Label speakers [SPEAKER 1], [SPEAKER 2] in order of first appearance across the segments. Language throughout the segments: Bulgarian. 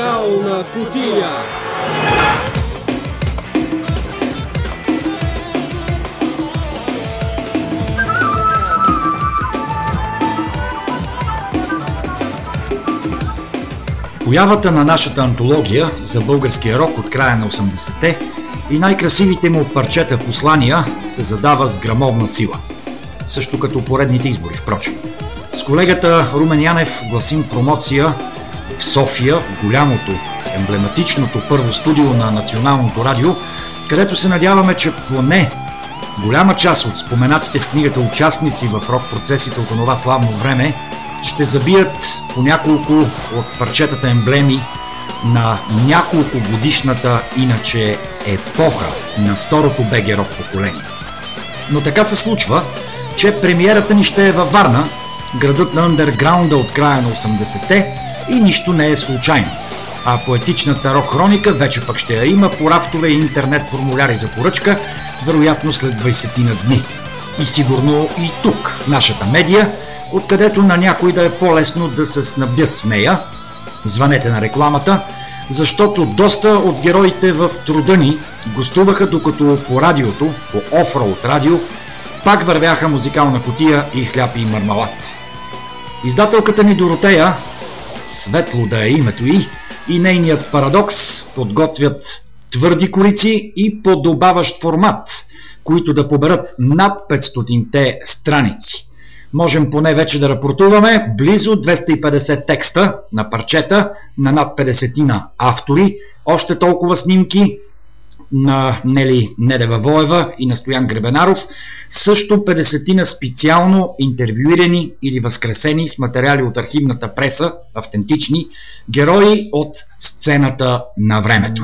[SPEAKER 1] Музикална кутия.
[SPEAKER 2] Появата на нашата антология за българския рок от края на 80-те и най-красивите му парчета послания се задава с грамовна сила. Също като поредните избори, впрочем. С колегата Румен Янев гласим промоция в София, в голямото, емблематичното първо студио на Националното радио, където се надяваме, че поне голяма част от споменатите в книгата участници в рок процесите от това славно време ще забият по няколко от парчетата емблеми на няколко годишната иначе епоха на второто БГ рок поколение. Но така се случва, че премиерата ни ще е във Варна, градът на андерграунда от края на 80-те и нищо не е случайно. А поетичната рок хроника вече пък ще я има по рафтове и интернет формуляри за поръчка, вероятно след 20 на дни. И сигурно и тук, в нашата медия, откъдето на някой да е по-лесно да се снабдят с нея. Звънете на рекламата, защото доста от героите в труда ни гостуваха докато по радиото, по офроуд радио, пак вървяха музикална котия и хляб и мармалат. Издателката ни Доротея, светло да е името и, и нейният парадокс подготвят твърди корици и подобаващ формат, които да поберат над 500-те страници. Можем поне вече да рапортуваме близо 250 текста на парчета на над 50 на автори, още толкова снимки, на Нели Недева Воева и на Стоян Гребенаров, също 50 на специално интервюирани или възкресени с материали от архивната преса, автентични, герои от сцената на времето.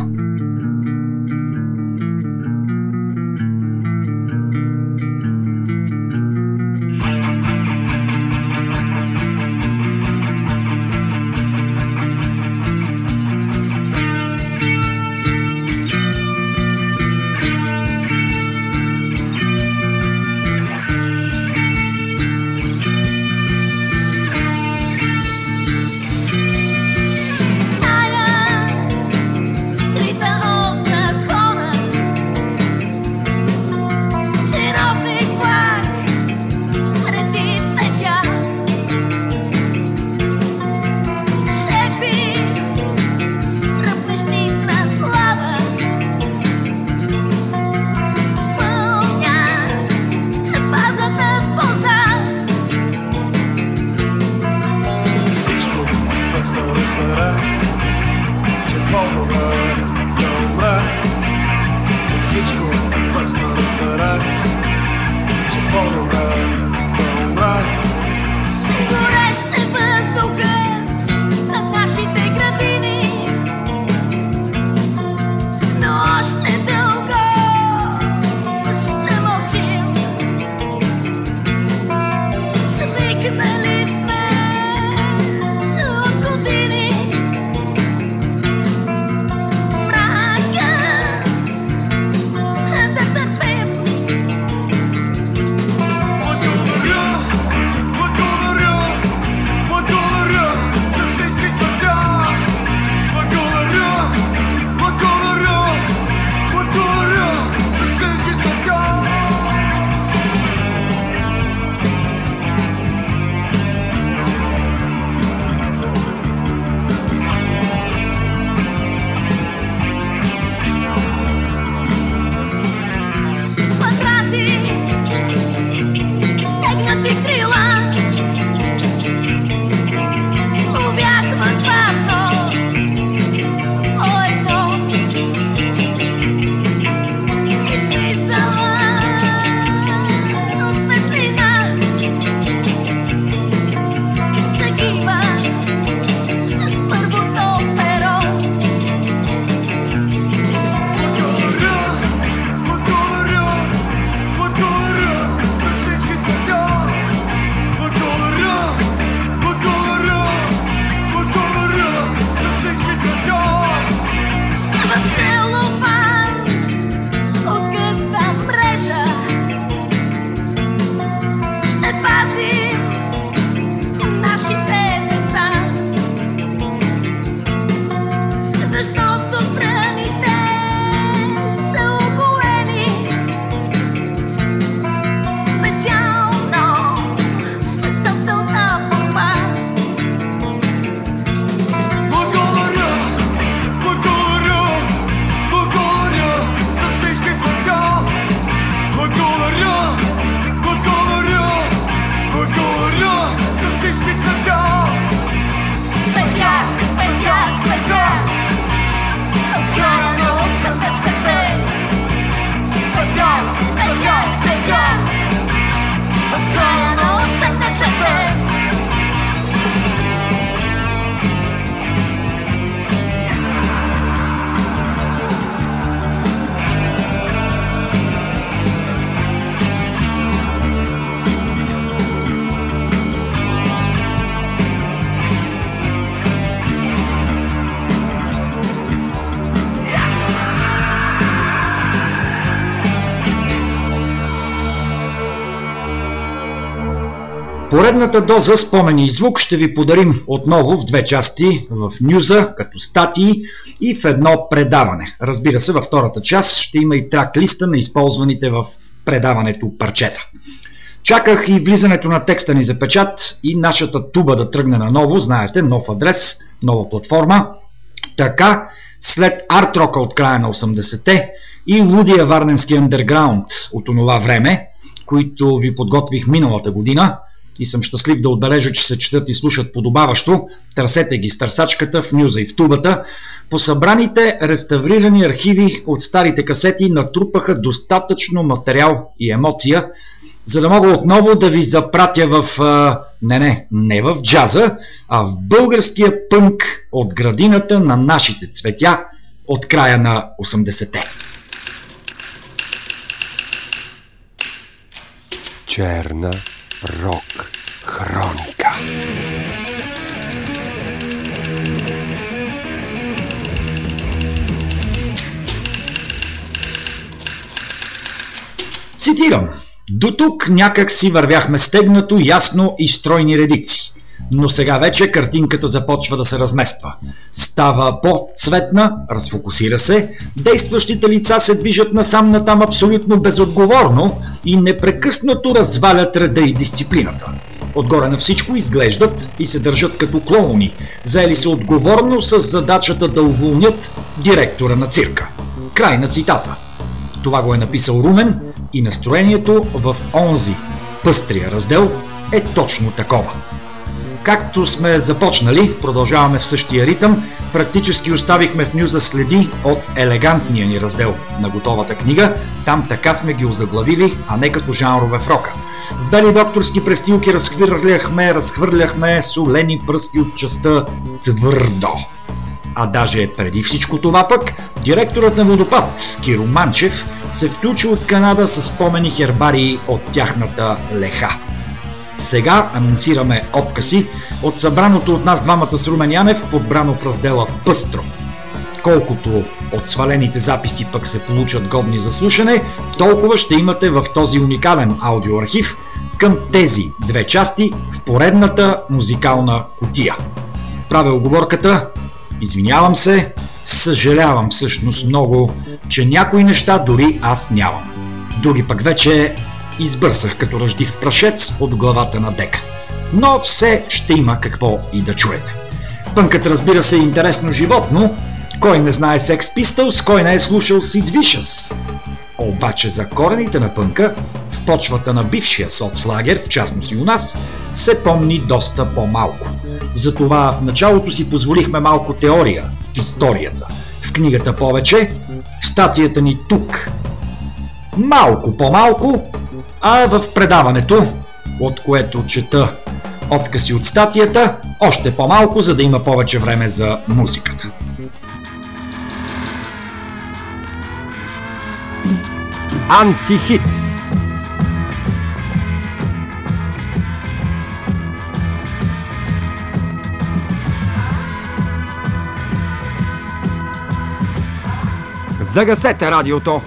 [SPEAKER 2] Поредната доза спомени и звук ще ви подарим отново в две части в нюза, като статии и в едно предаване. Разбира се, във втората част ще има и трак листа на използваните в предаването парчета. Чаках и влизането на текста ни за печат и нашата туба да тръгне на ново, знаете, нов адрес, нова платформа. Така, след арт-рока от края на 80-те и лудия варненски андерграунд от онова време, които ви подготвих миналата година и съм щастлив да отбележа, че се четат и слушат подобаващо. Търсете ги с търсачката в нюза и в тубата. По събраните реставрирани архиви от старите касети натрупаха достатъчно материал и емоция, за да мога отново да ви запратя в... Не, не, не в джаза, а в българския пънк от градината на нашите цветя от края на 80-те.
[SPEAKER 1] Черна рок хроника.
[SPEAKER 2] Цитирам. До тук някак си вървяхме стегнато, ясно и стройни редици. Но сега вече картинката започва да се размества. Става по-цветна, разфокусира се, действащите лица се движат насам натам абсолютно безотговорно и непрекъснато развалят реда и дисциплината. Отгоре на всичко изглеждат и се държат като клоуни, заели се отговорно с задачата да уволнят директора на цирка. Край на цитата. Това го е написал Румен и настроението в онзи пъстрия раздел е точно такова. Както сме започнали, продължаваме в същия ритъм, практически оставихме в нюза следи от елегантния ни раздел на готовата книга. Там така сме ги озаглавили, а не като жанрове в рока. В бели докторски престилки разхвърляхме, разхвърляхме солени пръсти от частта твърдо. А даже преди всичко това пък, директорът на водопад Киро Манчев се включи от Канада с спомени хербарии от тяхната леха. Сега анонсираме откази от събраното от нас двамата с Румен Янев, подбрано в раздела Пъстро. Колкото от свалените записи пък се получат годни за слушане, толкова ще имате в този уникален аудиоархив към тези две части в поредната музикална котия. Правя оговорката, извинявам се, съжалявам всъщност много, че някои неща дори аз нямам. Други пък вече избърсах като ръждив прашец от главата на дека. Но все ще има какво и да чуете. Пънкът разбира се е интересно животно. Кой не знае Sex Pistols, кой не е слушал Sid Vicious? Обаче за корените на пънка, в почвата на бившия соцлагер, в частност и у нас, се помни доста по-малко. Затова в началото си позволихме малко теория в историята. В книгата повече, в статията ни тук. Малко по-малко, а в предаването, от което чета откъси от статията, още по-малко, за да има повече време за музиката.
[SPEAKER 1] Антихит Загасете радиото!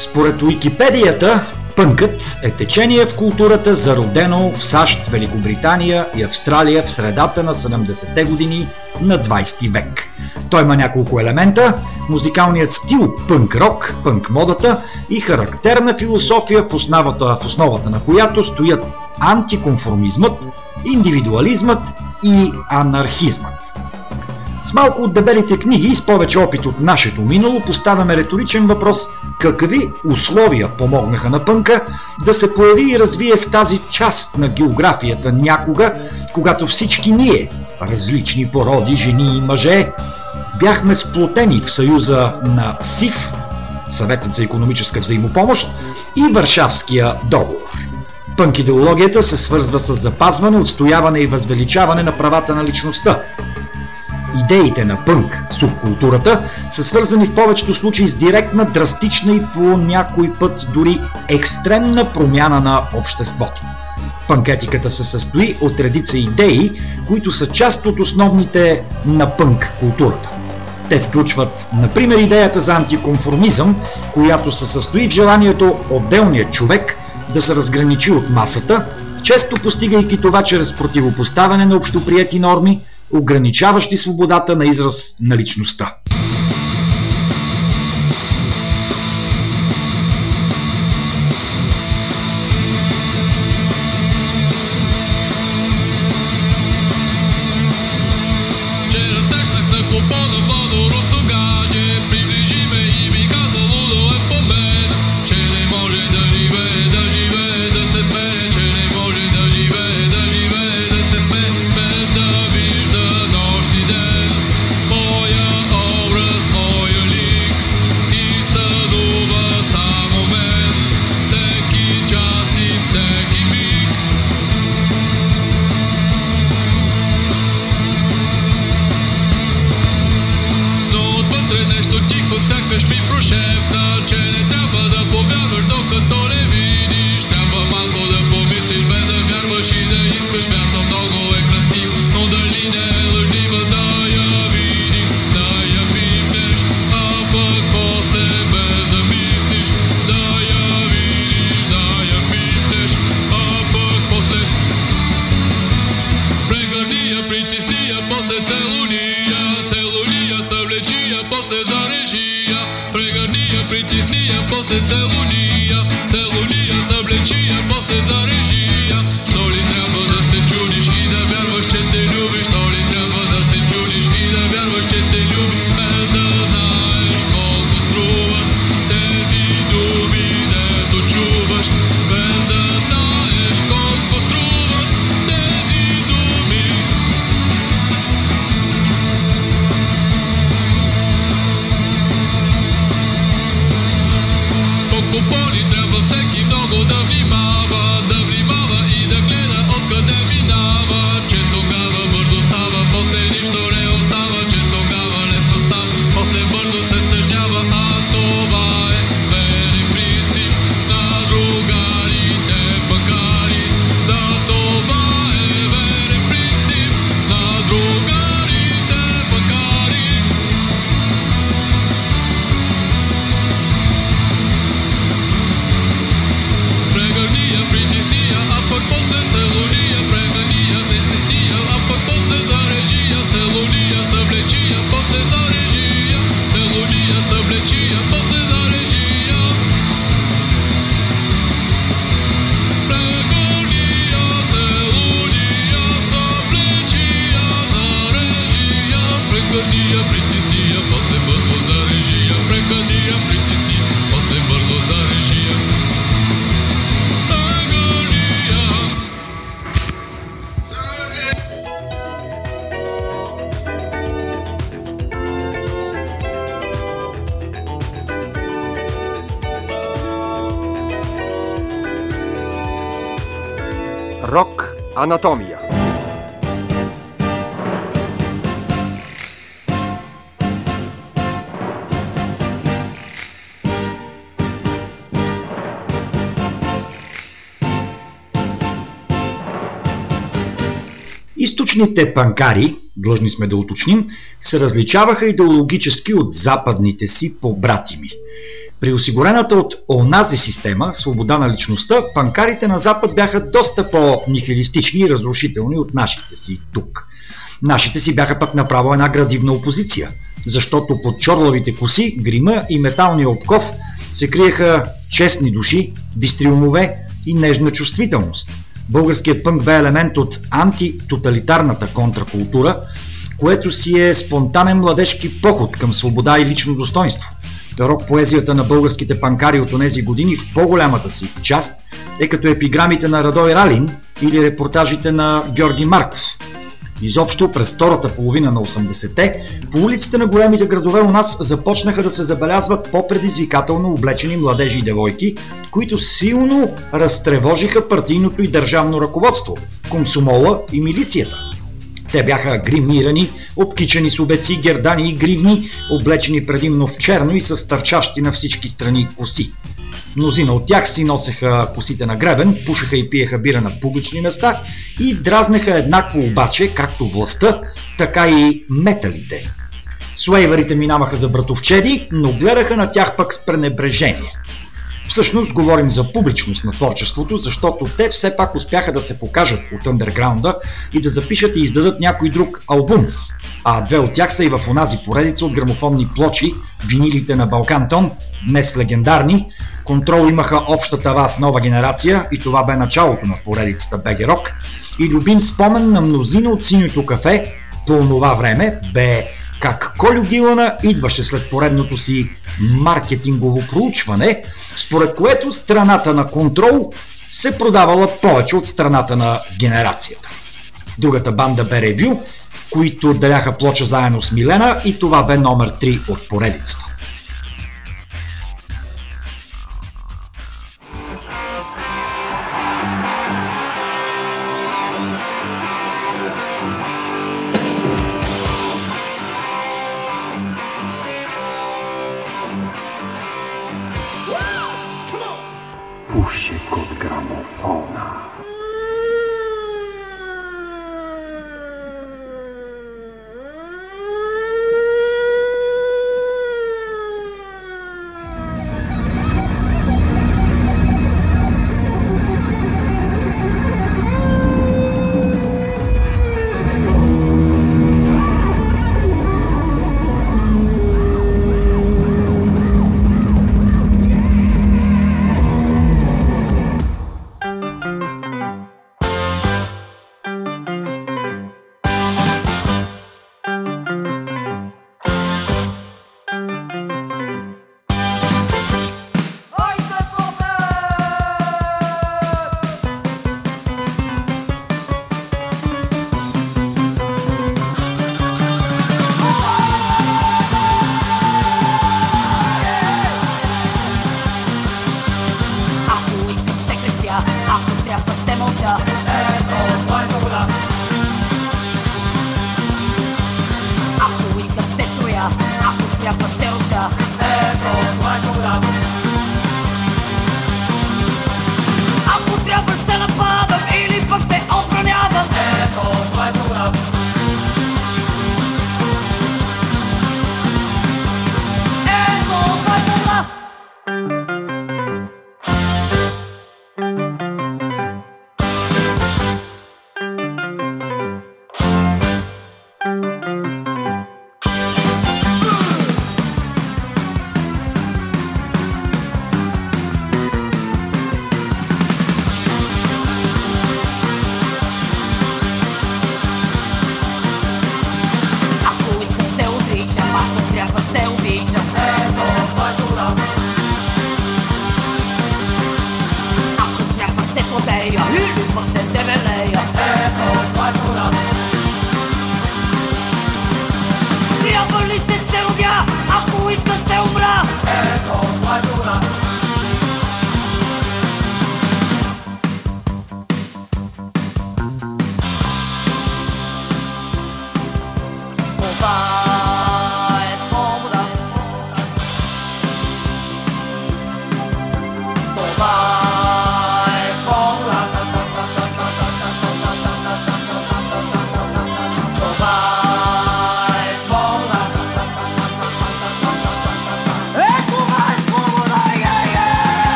[SPEAKER 2] Според Уикипедията, пънкът е течение в културата, зародено в САЩ, Великобритания и Австралия в средата на 70-те години на 20 век. Той има няколко елемента – музикалният стил пънк-рок, пънк-модата и характерна философия в основата, в основата на която стоят антиконформизмът, индивидуализмът и анархизмът. С малко от дебелите книги и с повече опит от нашето минало поставяме риторичен въпрос какви условия помогнаха на пънка да се появи и развие в тази част на географията някога, когато всички ние, различни породи, жени и мъже, бяхме сплотени в съюза на СИФ, Съветът за економическа взаимопомощ и Варшавския договор. Пънк идеологията се свързва с запазване, отстояване и възвеличаване на правата на личността, Идеите на пънк, субкултурата, са свързани в повечето случаи с директна, драстична и по някой път дори екстремна промяна на обществото. Панкетиката се състои от редица идеи, които са част от основните на пънк културата.
[SPEAKER 3] Те включват, например, идеята за антиконформизъм, която се състои в желанието отделният човек да се разграничи от масата, често постигайки това чрез противопоставяне на общоприяти норми, ограничаващи свободата на израз на личността.
[SPEAKER 4] Анатомия
[SPEAKER 3] Източните панкари, длъжни сме да уточним, се различаваха идеологически от западните си побратими – при осигурената от онази система, свобода на личността, панкарите на Запад бяха доста по-нихилистични и разрушителни от нашите си тук. Нашите си бяха пък направо една градивна опозиция, защото под чорлавите коси, грима и металния обков се криеха честни души, бистри умове и нежна чувствителност. Българският пънк бе елемент от антитоталитарната контракултура, което си е спонтанен младежки поход към свобода и лично достоинство рок поезията на българските панкари от онези години в по-голямата си част е като епиграмите на Радой Ралин или репортажите на Георги Марков. Изобщо през втората половина на 80-те по улиците на големите градове у нас започнаха да се забелязват по-предизвикателно облечени младежи и девойки, които силно разтревожиха партийното и държавно ръководство, комсомола и милицията. Те бяха гримирани, обкичани с обеци, гердани и гривни, облечени предимно в черно и с търчащи на всички страни коси. Мнозина от тях си носеха косите на гребен, пушеха и пиеха бира на публични места и дразнеха еднакво обаче както властта, така и металите.
[SPEAKER 2] Суейварите минаваха за братовчеди, но гледаха на тях пък с пренебрежение. Всъщност говорим за публичност на творчеството, защото те все пак успяха да се покажат от андерграунда и да запишат и издадат някой друг албум. А две от тях са и в онази поредица от грамофонни плочи, винилите на Балкантон, днес легендарни. Контрол имаха общата вас нова генерация и това бе началото на поредицата БГ Рок. И любим спомен на мнозина от синьото кафе по това време бе как Колю Гилана идваше след поредното си маркетингово проучване, според което страната на контрол се продавала повече от страната на генерацията. Другата банда бе Ревю, които отделяха плоча заедно с Милена и това бе номер 3 от поредицата.
[SPEAKER 1] się go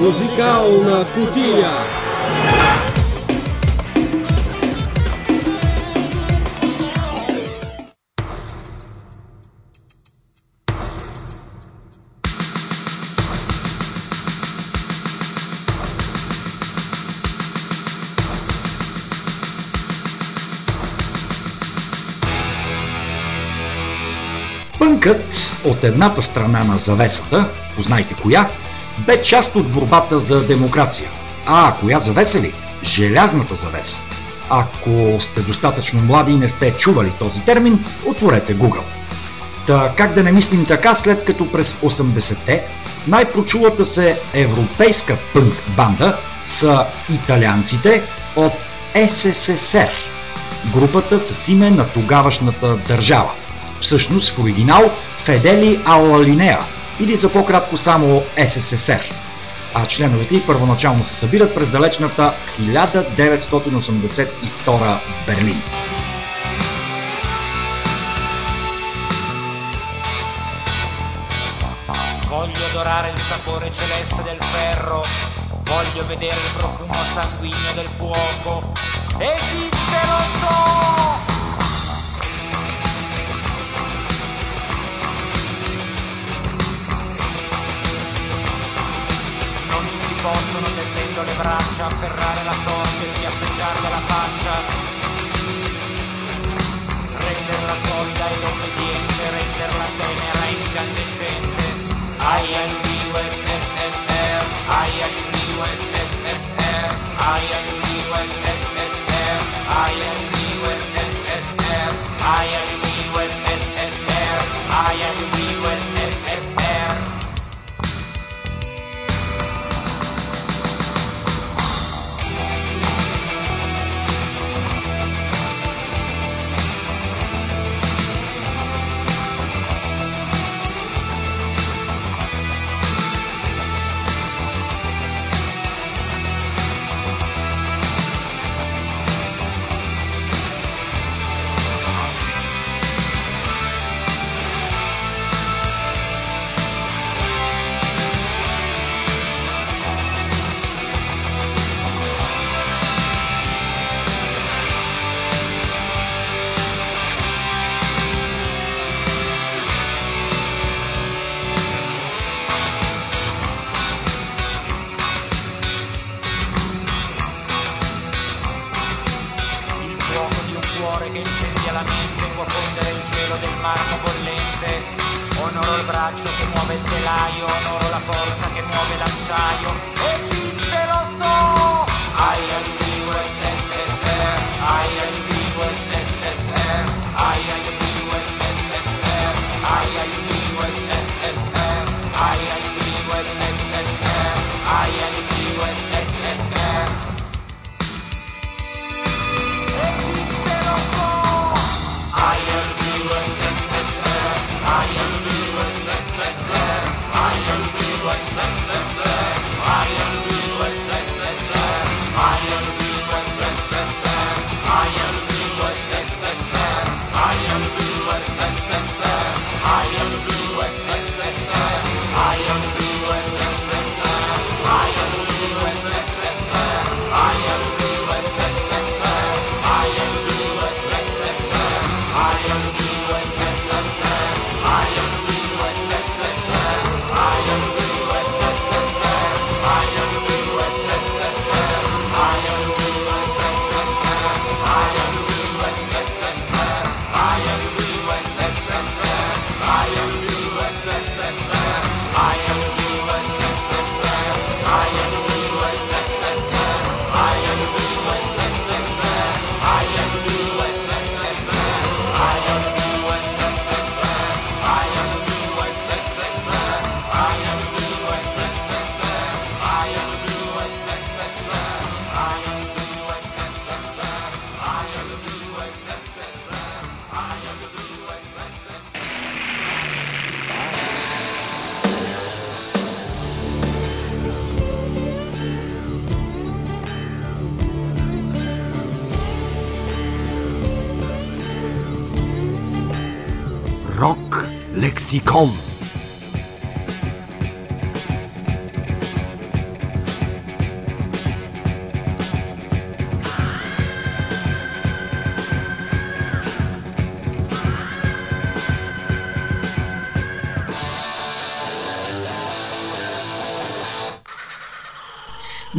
[SPEAKER 1] Музикална кутия.
[SPEAKER 2] Пънкът от едната страна на завесата, познайте коя, бе част от борбата за демокрация. А, коя завеса ли? Желязната завеса. Ако сте достатъчно млади и не сте чували този термин, отворете Google. Та как да не мислим така, след като през 80-те най-прочулата се европейска пънк банда са италианците от СССР. Групата с име на тогавашната държава. Всъщност в оригинал Федели Алла Линеа или за по-кратко само СССР. А членовете й първоначално се събират през далечната 1982 в Берлин.
[SPEAKER 5] Voglio odorare il sapore celeste del ferro, voglio vedere il profumo sanguigno del fuoco. Esiste, lo possono, tendendo le braccia, afferrare la sorte e schiaffeggiarle la faccia. Renderla solida ed obbediente, renderla tenera e incandescente. Ai alibi USSR, ai alibi USSR, ai alibi USSR,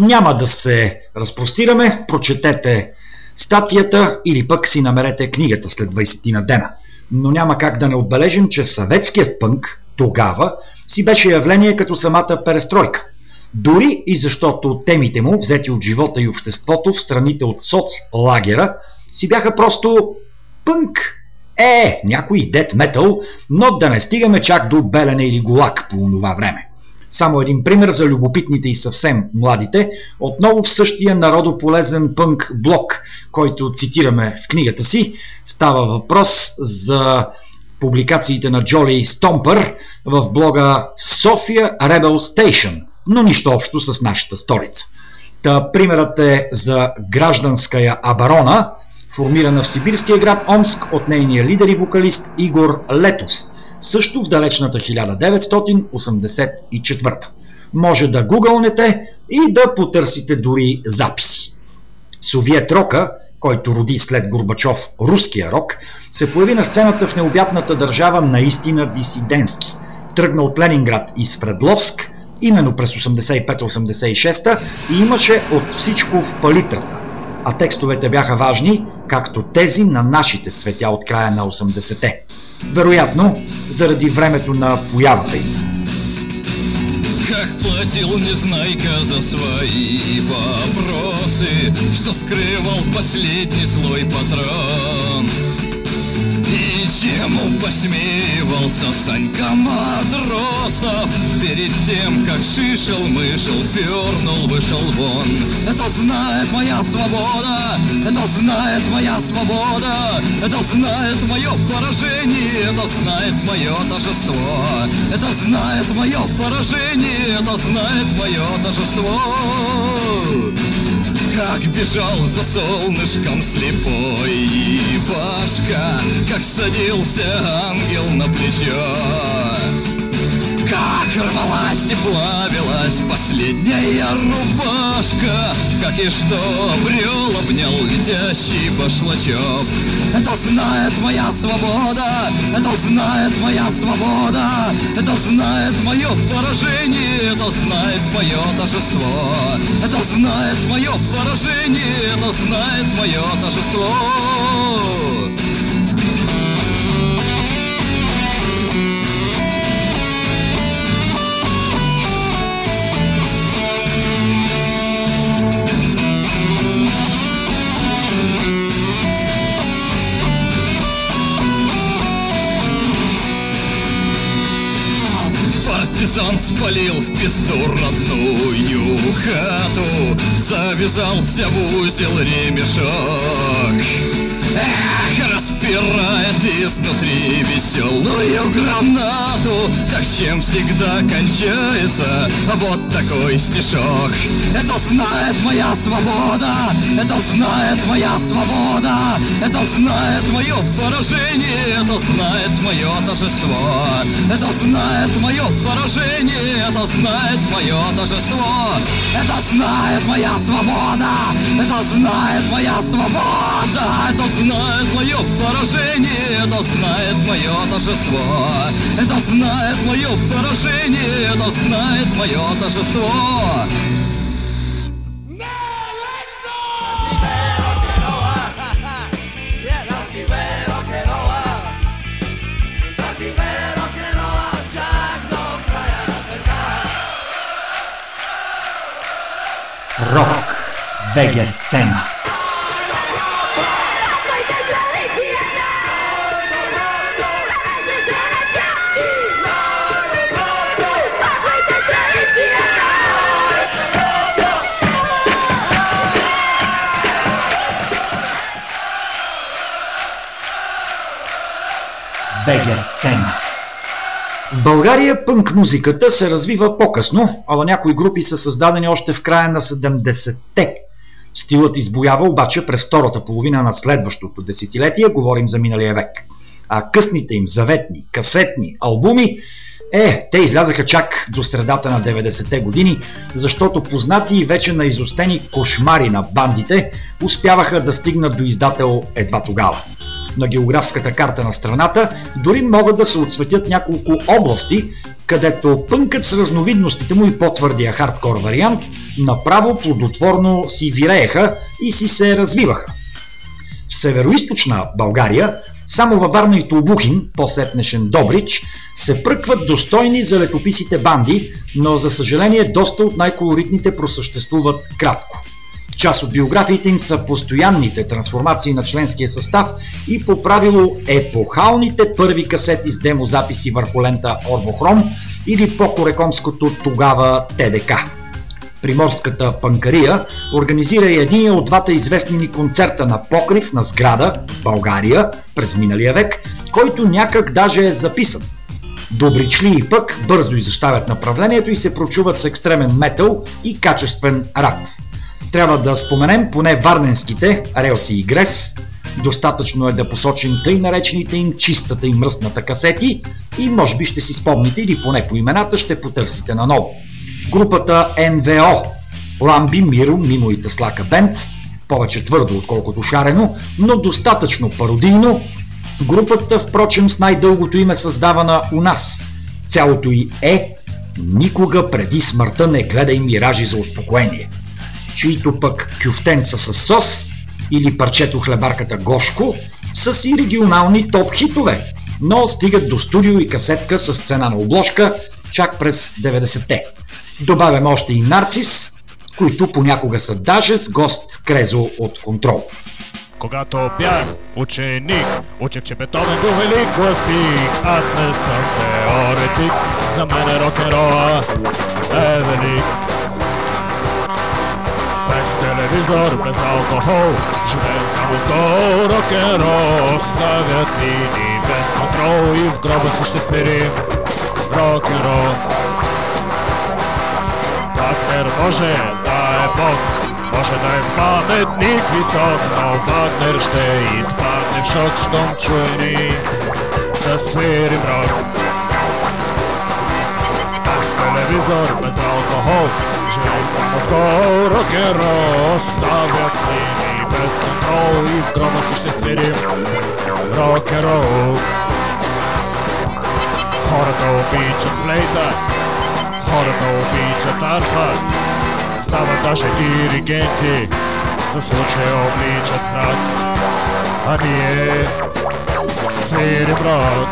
[SPEAKER 2] Няма да се разпростираме, прочетете статията или пък си намерете книгата след 20 на дена. Но няма как да не отбележим, че съветският пънк тогава си беше явление като самата перестройка. Дори и защото темите му, взети от живота и обществото в страните от соцлагера, си бяха просто пънк. Е, някой дет метал, но да не стигаме чак до Белене или Голак по това време. Само един пример за любопитните и съвсем младите, отново в същия народополезен пънк блок, който цитираме в книгата си. Става въпрос за публикациите на Джоли Стомпър в блога София Rebel Station, но нищо общо с нашата столица. Та примерът е за гражданская абарона, формирана в сибирския град Омск от нейния лидер и вокалист Игор Летов, също в далечната 1984. Може да гугълнете и да потърсите дори записи. Совиет Рока, който роди след Горбачов руския рок, се появи на сцената в необятната държава наистина дисидентски. Тръгна от Ленинград и Спредловск, именно през 85-86 и имаше от всичко в палитрата. А текстовете бяха важни, както тези на нашите цветя от края на 80-те. Вероятно, заради времето на появата им.
[SPEAKER 6] Как платил Незнайка за свои вопросы Что скрывал последний слой патрон И чему посмеивался Санька Матросов. Перед тем, как шишел-мышел, пернул, вышел вон. Это знает моя свобода, это знает моя свобода Это знает мое поражение, это знает мое торжество. Это знает мое поражение, это знает мое торжество как бежал за солнышком слепой. Ивашка Как садился ангел на плечо как рвалась и плавилась последняя рубашка Как и что обрел, обнял летящий башлачок Это знает моя свобода, это знает моя свобода Это знает мое поражение, это знает мое торжество. Это знает мое поражение, это знает мое торжество Партизан спалил в пизду родную хату Завязался в узел ремешок Эх, распирает изнутри веселую гранату. Так чем всегда кончается вот такой стишок? Это знает моя свобода, это знает моя свобода Это знает мое поражение, это знает мое торжество. Это знает мое поражение, это знает мое торжество. Это знает моя свобода, это знает моя свобода Это знает мое поражение, это знает мое торжество Это знает мое поражение, это знает мое торжество
[SPEAKER 2] Рок. БГ сцена. БГ сцена. В България пънк музиката се развива по-късно, а на някои групи са създадени още в края на 70-те. Стилът избоява обаче през втората половина на следващото десетилетие, говорим за миналия век. А късните им заветни, касетни албуми е, те излязаха чак до средата на 90-те години, защото познати и вече на изостени кошмари на бандите успяваха да стигнат до издател едва тогава. На географската карта на страната дори могат да се отсветят няколко области, където пънкът с разновидностите му и по-твърдия хардкор вариант направо плодотворно си вирееха и си се развиваха. В североизточна България, само във Варна и Толбухин, по-сетнешен Добрич, се пръкват достойни за летописите банди, но за съжаление доста от най-колоритните просъществуват кратко. Част от биографиите им са постоянните трансформации на членския състав и по правило епохалните първи касети с демозаписи върху лента Орбохром или по-корекомското тогава ТДК. Приморската панкария организира и един от двата известни ни концерта на покрив на сграда България през миналия век, който някак даже е записан. Добричли и пък бързо изоставят направлението и се прочуват с екстремен метал и качествен рап. Трябва да споменем поне варненските Релси и Грес. Достатъчно е да посочим тъй наречените им чистата и мръсната касети и може би ще си спомните или поне по имената ще потърсите наново. Групата НВО Ламби, Миро, Мимо и Теслака Бенд повече твърдо отколкото шарено, но достатъчно пародийно. Групата, впрочем, с най-дългото име създавана у нас. Цялото и е Никога преди смъртта не гледай миражи за успокоение чието пък кюфтенца с сос или парчето хлебарката Гошко са си регионални топ хитове, но стигат до студио и касетка с цена на обложка чак през 90-те. Добавям още и Нарцис, които понякога са даже с гост Крезо от контрол.
[SPEAKER 7] Когато бях ученик, учех, че Бетовен бил велик, гласих, аз не съм теоретик, за мен е рок-н-рола е велик. Без телевизор, без алкохол, живеем само с гол, рок-н-рол, ставят линии без контрол и в гроба си ще свирим рок-н-рол. Вагнер може да е бог, може да е с паметник висок, но Вагнер ще изпадне в шок, щом чуе ни. Без контрол и в гроба си ще свирим рок-н-рол. Хората обичат флейта, хората обичат арфа, стават даже диригенти, за случая обличат фрак, а ние свирим рок.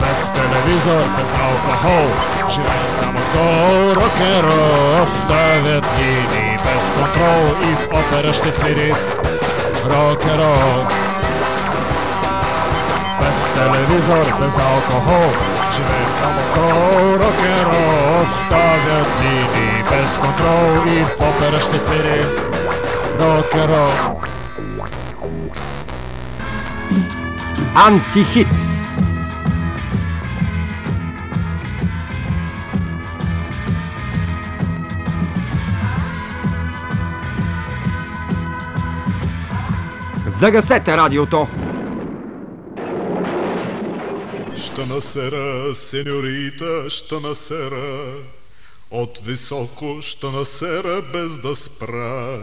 [SPEAKER 7] Без телевизор, без алкохол, живеем само гол, рок-н-рол, оставят гини без контрол и в опера ще свирим рок-н-рол. Без телевизор, без алкохол Живеем само с гол, рок-н-рол Оставят линии без контрол И в опера ще свирим рок-н-рол
[SPEAKER 1] Антихит. Загасете радиото!
[SPEAKER 8] Ще насера, сеньорита, ще насера. От високо ще насера без да спра.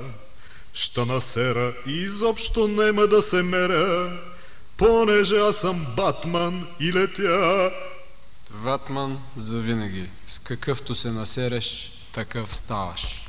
[SPEAKER 8] Ще насера изобщо нема да се меря, понеже аз съм Батман и летя.
[SPEAKER 9] Ватман завинаги. С какъвто се насереш, такъв ставаш.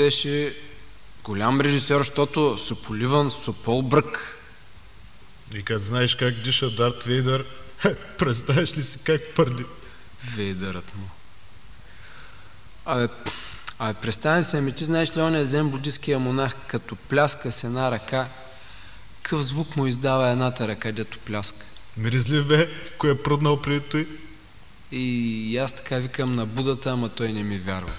[SPEAKER 8] Беше, голям режисьор, защото Сополиван Сопол Брък.
[SPEAKER 9] И като знаеш как диша Дарт Вейдър, представяш ли си как пърди?
[SPEAKER 8] Вейдърът му. Абе, абе представям се, ами ти знаеш ли оня зен буддийския монах, като пляска с една ръка, какъв звук му издава едната ръка, дето пляска.
[SPEAKER 9] Миризлив бе, кой е пруднал преди той.
[SPEAKER 8] И аз така викам на Будата, ама той не ми вярва.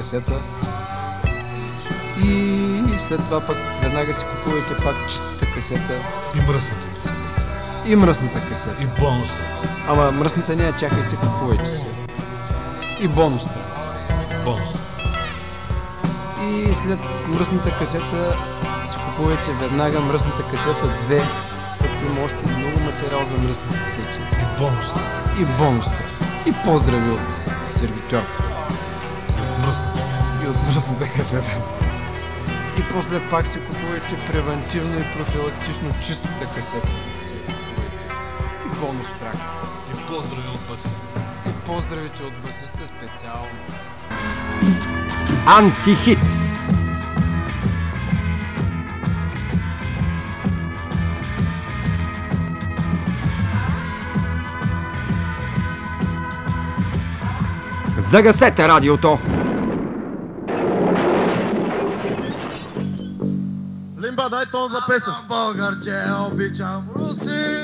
[SPEAKER 9] Касета. И след това пък веднага си купувайте пак чистата касета
[SPEAKER 10] И мръсната.
[SPEAKER 9] и мръсната касета.
[SPEAKER 10] И бонуста.
[SPEAKER 9] Ама мръсната не я чакайте, купувайте се. И бонус трак.
[SPEAKER 10] Бонуста.
[SPEAKER 9] И след мръсната касета си купувайте веднага мръсната касета 2, защото има още много материал за мръсни касети.
[SPEAKER 10] И бонуста.
[SPEAKER 9] И бонуста. И поздрави от сервитьорката.
[SPEAKER 10] Мръсната
[SPEAKER 9] касета. И после пак си купувайте превентивно и профилактично чистата касета. Си купувайте. И бонус трак.
[SPEAKER 10] И поздрави от басиста.
[SPEAKER 9] И поздравите от басиста специално.
[SPEAKER 4] Антихит. Загасете радиото!
[SPEAKER 11] Дай тон за песен. Българче, обичам Руси.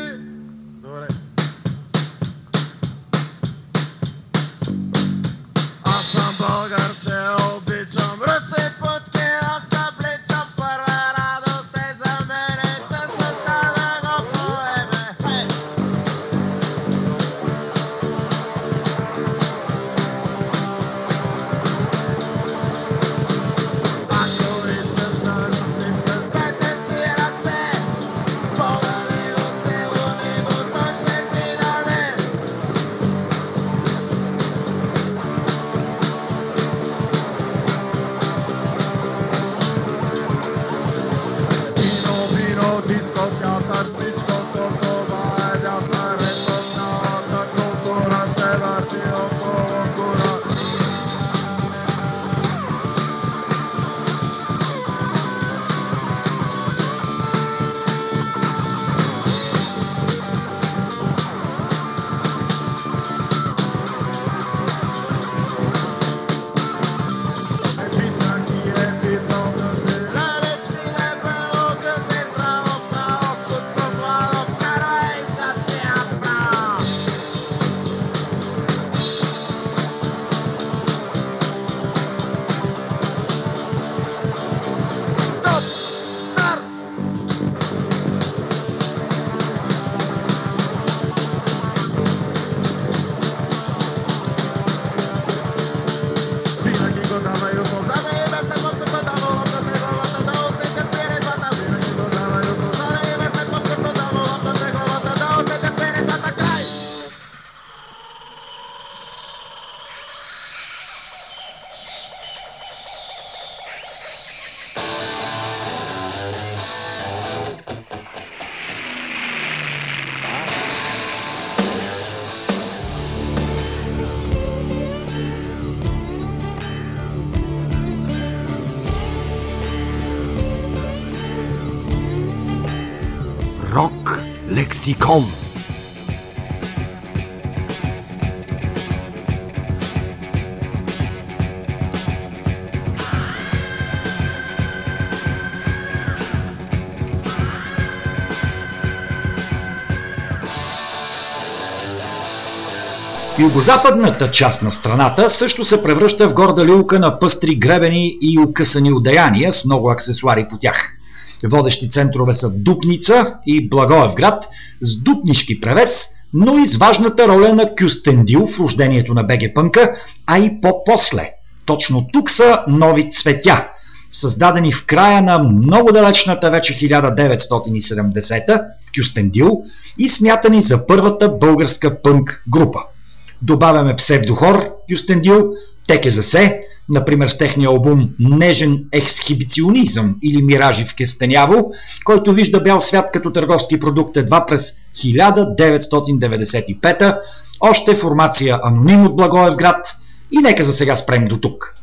[SPEAKER 1] Лексикон.
[SPEAKER 2] Югозападната част на страната също се превръща в горда люлка на пъстри гребени и укъсани одеяния с много аксесуари по тях. Водещи центрове са Дупница и Благоевград с дупнишки превес, но и с важната роля на Кюстендил в рождението на БГ Пънка, а и по-после. Точно тук са нови цветя, създадени в края на много далечната вече 1970 в Кюстендил и смятани за първата българска пънк група. Добавяме псевдохор Кюстендил, Теке за се, например с техния албум Нежен ексхибиционизъм или Миражи в Кестеняво, който вижда бял свят като търговски продукт едва през 1995 още формация Аноним от Благоевград и нека за сега спрем до тук.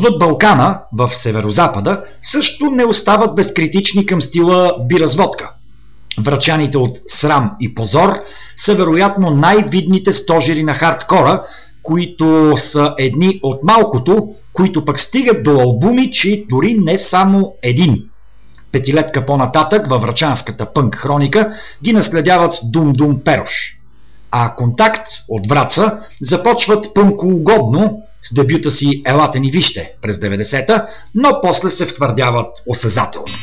[SPEAKER 2] Отвъд Балкана, в северозапада, също не остават безкритични към стила бира с водка. Врачаните от Срам и Позор са вероятно най-видните стожери на хардкора, които са едни от малкото, които пък стигат до албуми, че дори не само един. Петилетка по-нататък във врачанската пънк хроника ги наследяват Дум Дум Перош. А Контакт от Враца започват пънкоугодно с дебюта си Елате ни вижте през 90-та, но после се втвърдяват осезателно.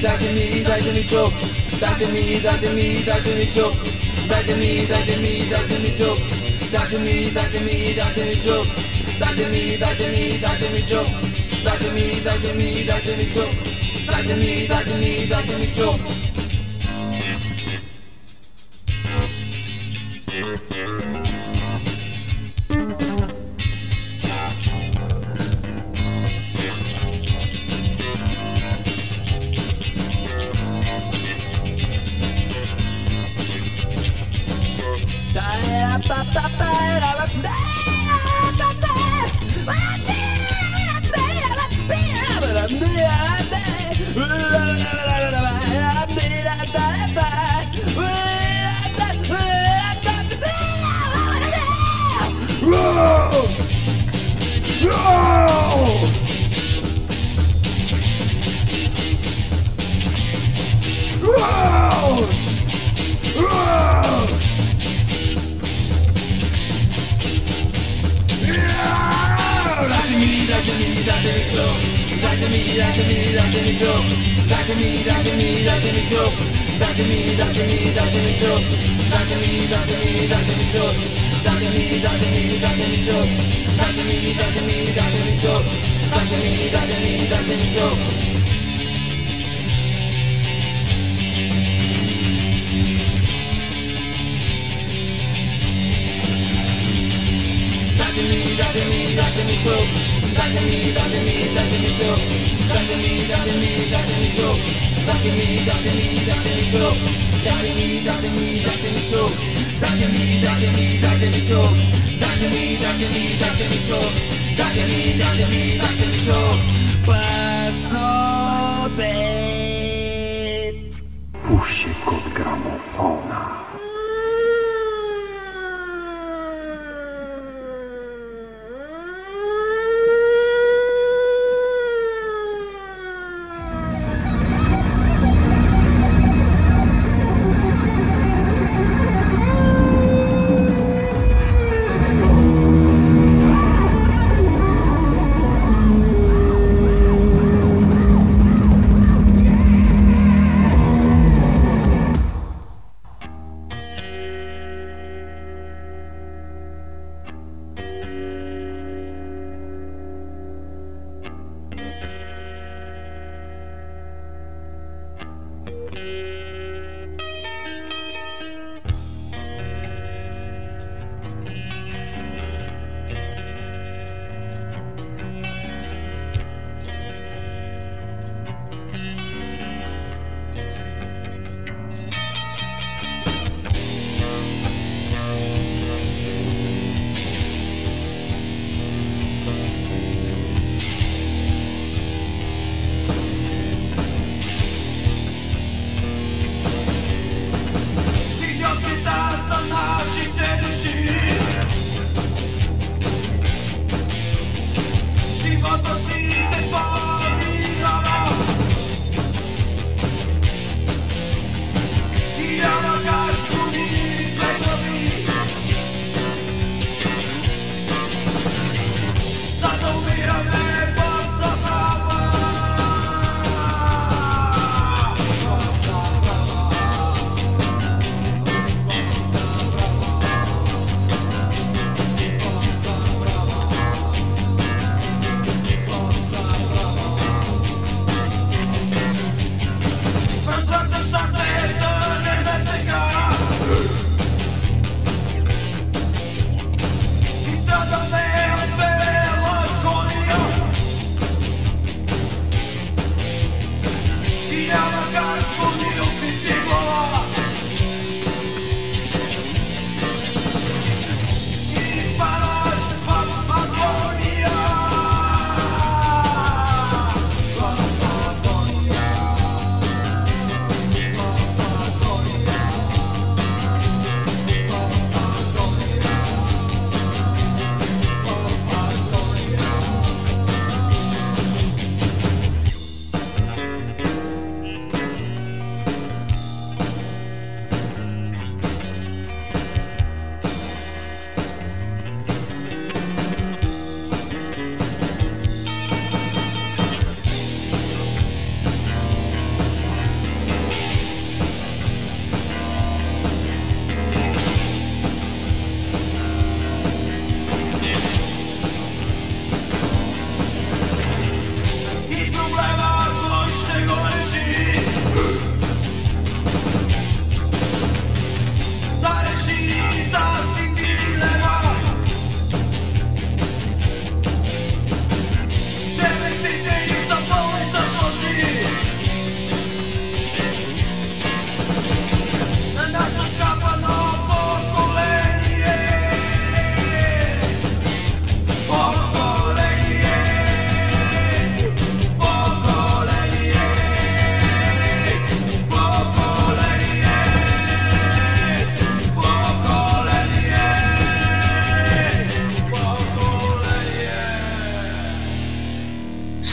[SPEAKER 12] date mi, datemi ciò, datemi, datemi, datemi ciò, datemi, datemi, datemi ciò, datemi, datemi, datemi ciò, datemi, datemi, datemi ciò, datemi, datemi, datemi ciò,
[SPEAKER 1] datemi, datemi, datemi
[SPEAKER 12] ciò.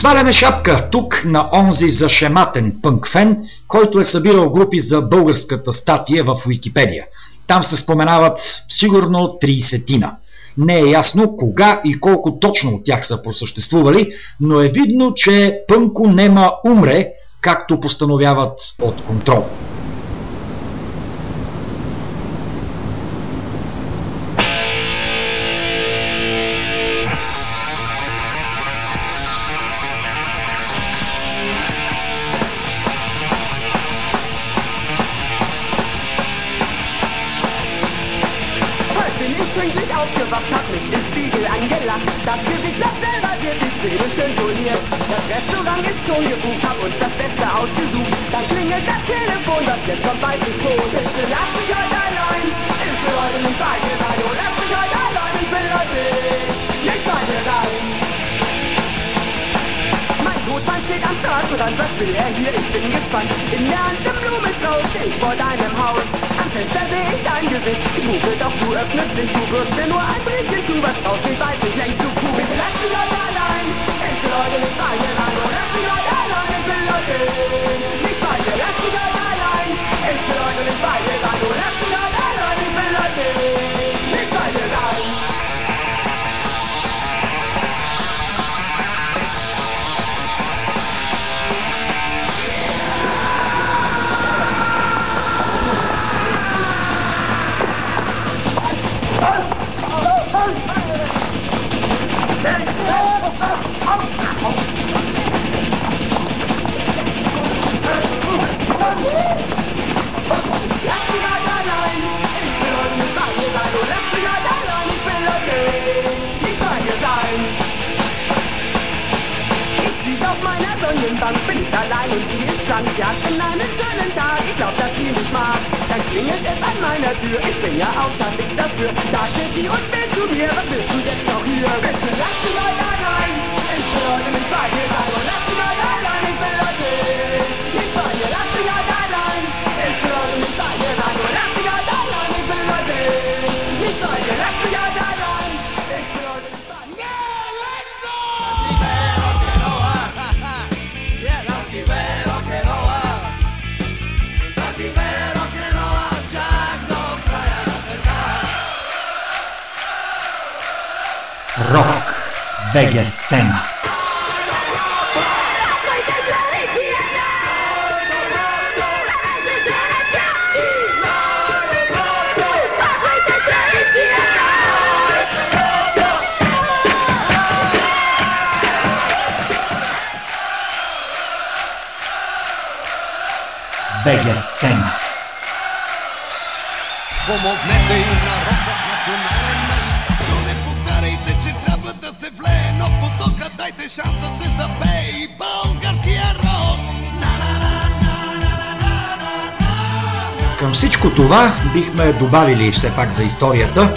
[SPEAKER 2] Сваляме шапка тук на онзи зашематен пънк фен, който е събирал групи за българската статия в Уикипедия. Там се споменават сигурно 30-тина. Не е ясно кога и колко точно от тях са просъществували, но е видно, че Пънко нема умре, както постановяват от контрол. Добавили все пак за историята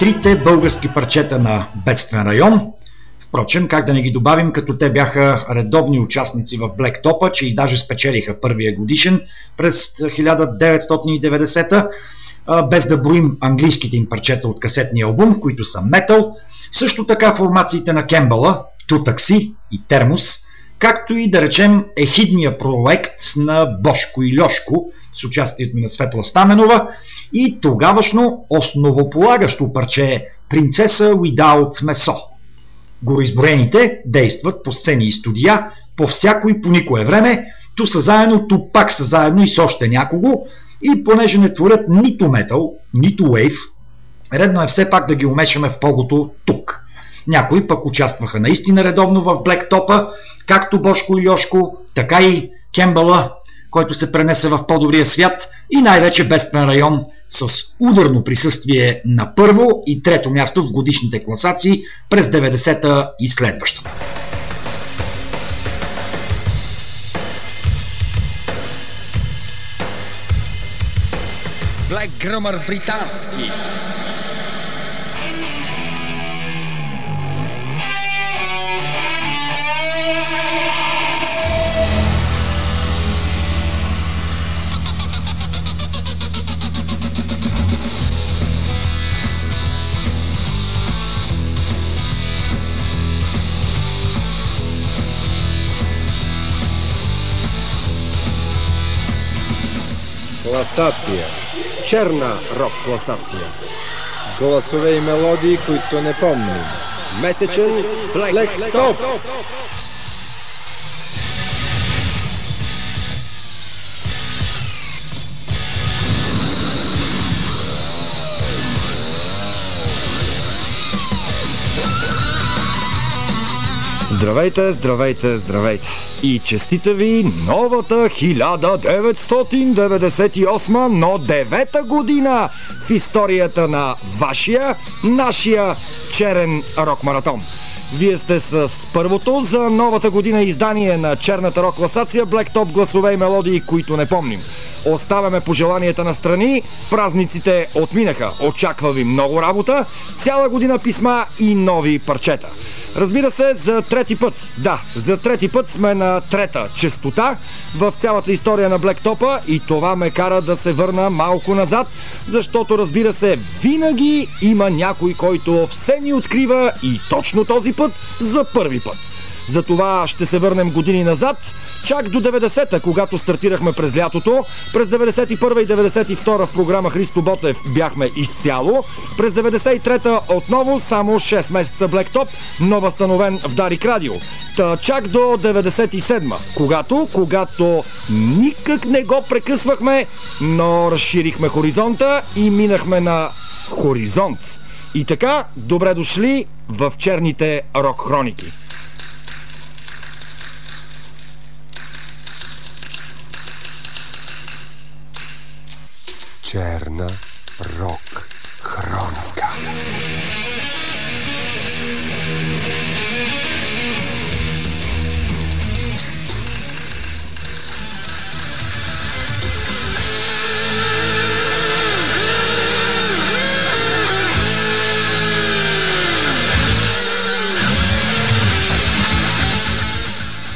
[SPEAKER 2] трите български парчета на Бедствен район. Впрочем, как да не ги добавим, като те бяха редовни участници в Top, че и даже спечелиха първия годишен през 1990 а, без да броим английските им парчета от касетния албум, които са метал. Също така формациите на Кембала, Ту такси и Термос, както и да речем ехидния проект на Бошко и Льошко с участието на Светла Стаменова и тогавашно основополагащо парче Принцеса Without Месо. Гореизброените действат по сцени и студия по всяко и по никое време, ту са заедно, ту пак са заедно и с още някого и понеже не творят нито метал, нито вейв, редно е все пак да ги умешаме в погото тук. Някои пък участваха наистина редовно в Блектопа, както Бошко и Льошко, така и Кембала, който се пренесе в по-добрия свят и най-вече Бестен район с ударно присъствие на първо и трето място в годишните класации през 90-та и следващата.
[SPEAKER 13] Black Grammar британски.
[SPEAKER 14] Класация. Черна рок класация. Гласове и мелодии, които не помним. Месечен Black Top.
[SPEAKER 15] Здравейте, здравейте, здравейте! И честита ви новата 1998, но девета година в историята на вашия, нашия черен рок-маратон. Вие сте с първото за новата година издание на черната рок класация Black Top гласове и мелодии, които не помним. Оставяме пожеланията на страни, празниците отминаха, очаква ви много работа, цяла година писма и нови парчета. Разбира се, за трети път. Да, за трети път сме на трета честота в цялата история на Блектопа и това ме кара да се върна малко назад, защото разбира се, винаги има някой, който все ни открива и точно този път за първи път. Затова ще се върнем години назад, чак до 90-та, когато стартирахме през лятото. През 91-а и 92-а в програма Христо Ботев бяхме изцяло. През 93-та отново само 6 месеца Блектоп, но възстановен в Дарик Радио. Та чак до 97-ма, когато, когато никак не го прекъсвахме, но разширихме хоризонта и минахме на хоризонт. И така, добре дошли в черните рок
[SPEAKER 1] Черна рок хроника.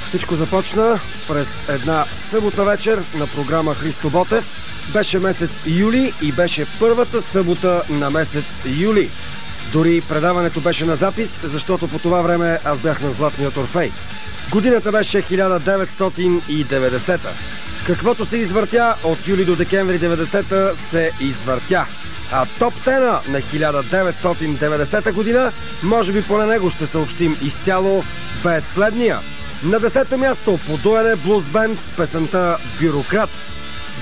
[SPEAKER 4] Всичко започна през една събота вечер на програма Христо Ботев. Беше месец юли и беше първата събота на месец юли. Дори предаването беше на запис, защото по това време аз бях на Златният Орфей. Годината беше 1990. Каквото се извъртя от юли до декември 90 се извъртя. А топ 10 на 1990 година, може би поне него ще съобщим изцяло без следния. На 10 място подуене блуз бенд с песента Бюрократ.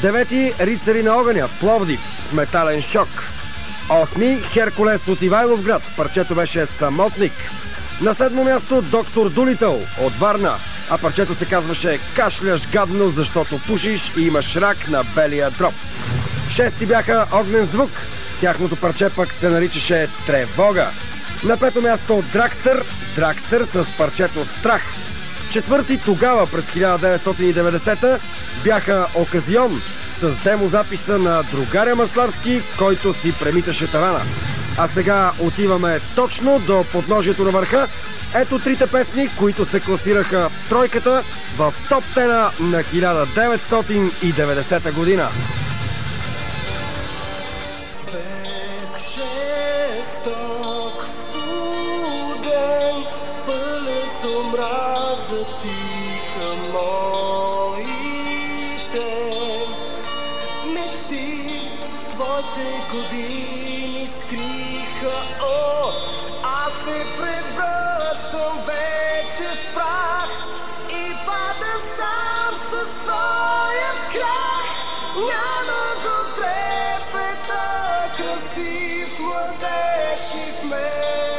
[SPEAKER 4] Девети Рицари на огъня, Пловдив с метален шок. Осми Херкулес от Ивайловград, парчето беше Самотник. На седмо място Доктор Дулитъл от Варна, а парчето се казваше Кашляш гадно, защото пушиш и имаш рак на белия дроб. Шести бяха Огнен звук, тяхното парче пък се наричаше Тревога. На пето място Дракстър, Дракстър с парчето Страх. Четвърти тогава през 1990 бяха Оказион с демозаписа на другаря Масларски, който си премиташе тавана. А сега отиваме точно до подножието на върха. Ето трите песни, които се класираха в тройката в топ 10 на 1990 година.
[SPEAKER 12] Век жесток, студен, пълен омраза тиха моите мечти. Твоите години скриха, о, аз се превръщам вече в прах и падам сам със своят крах. Няма го трепета, красив младежки в мен.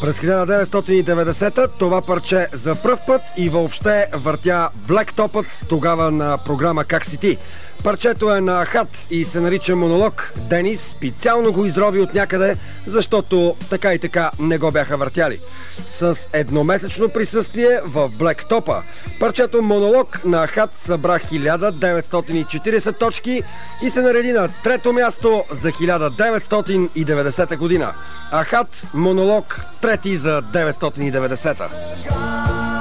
[SPEAKER 4] През 1990 това парче за пръв път и въобще въртя Блектопът тогава на програма Как си ти. Парчето е на хат и се нарича монолог. Денис специално го изрови от някъде, защото така и така не го бяха въртяли. С едномесечно присъствие в Блектопа. Парчето монолог на хат събра 1940 точки и се нареди на трето място за 1990 година. А хат монолог трети за 990.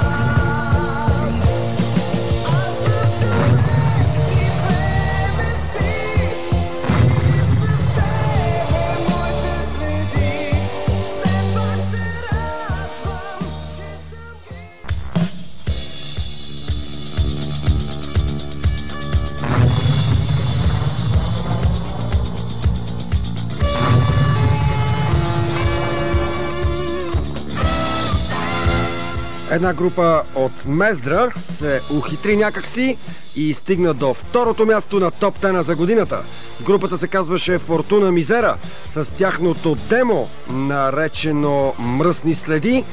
[SPEAKER 4] Една група от Мездра се ухитри някакси и стигна до второто място на топ 10 за годината. Групата се казваше Фортуна Мизера с тяхното демо, наречено Мръсни следи.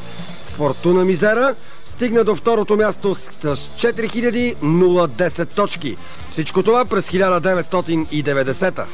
[SPEAKER 4] Фортуна Мизера стигна до второто място с 4010 точки. Всичко това през 1990.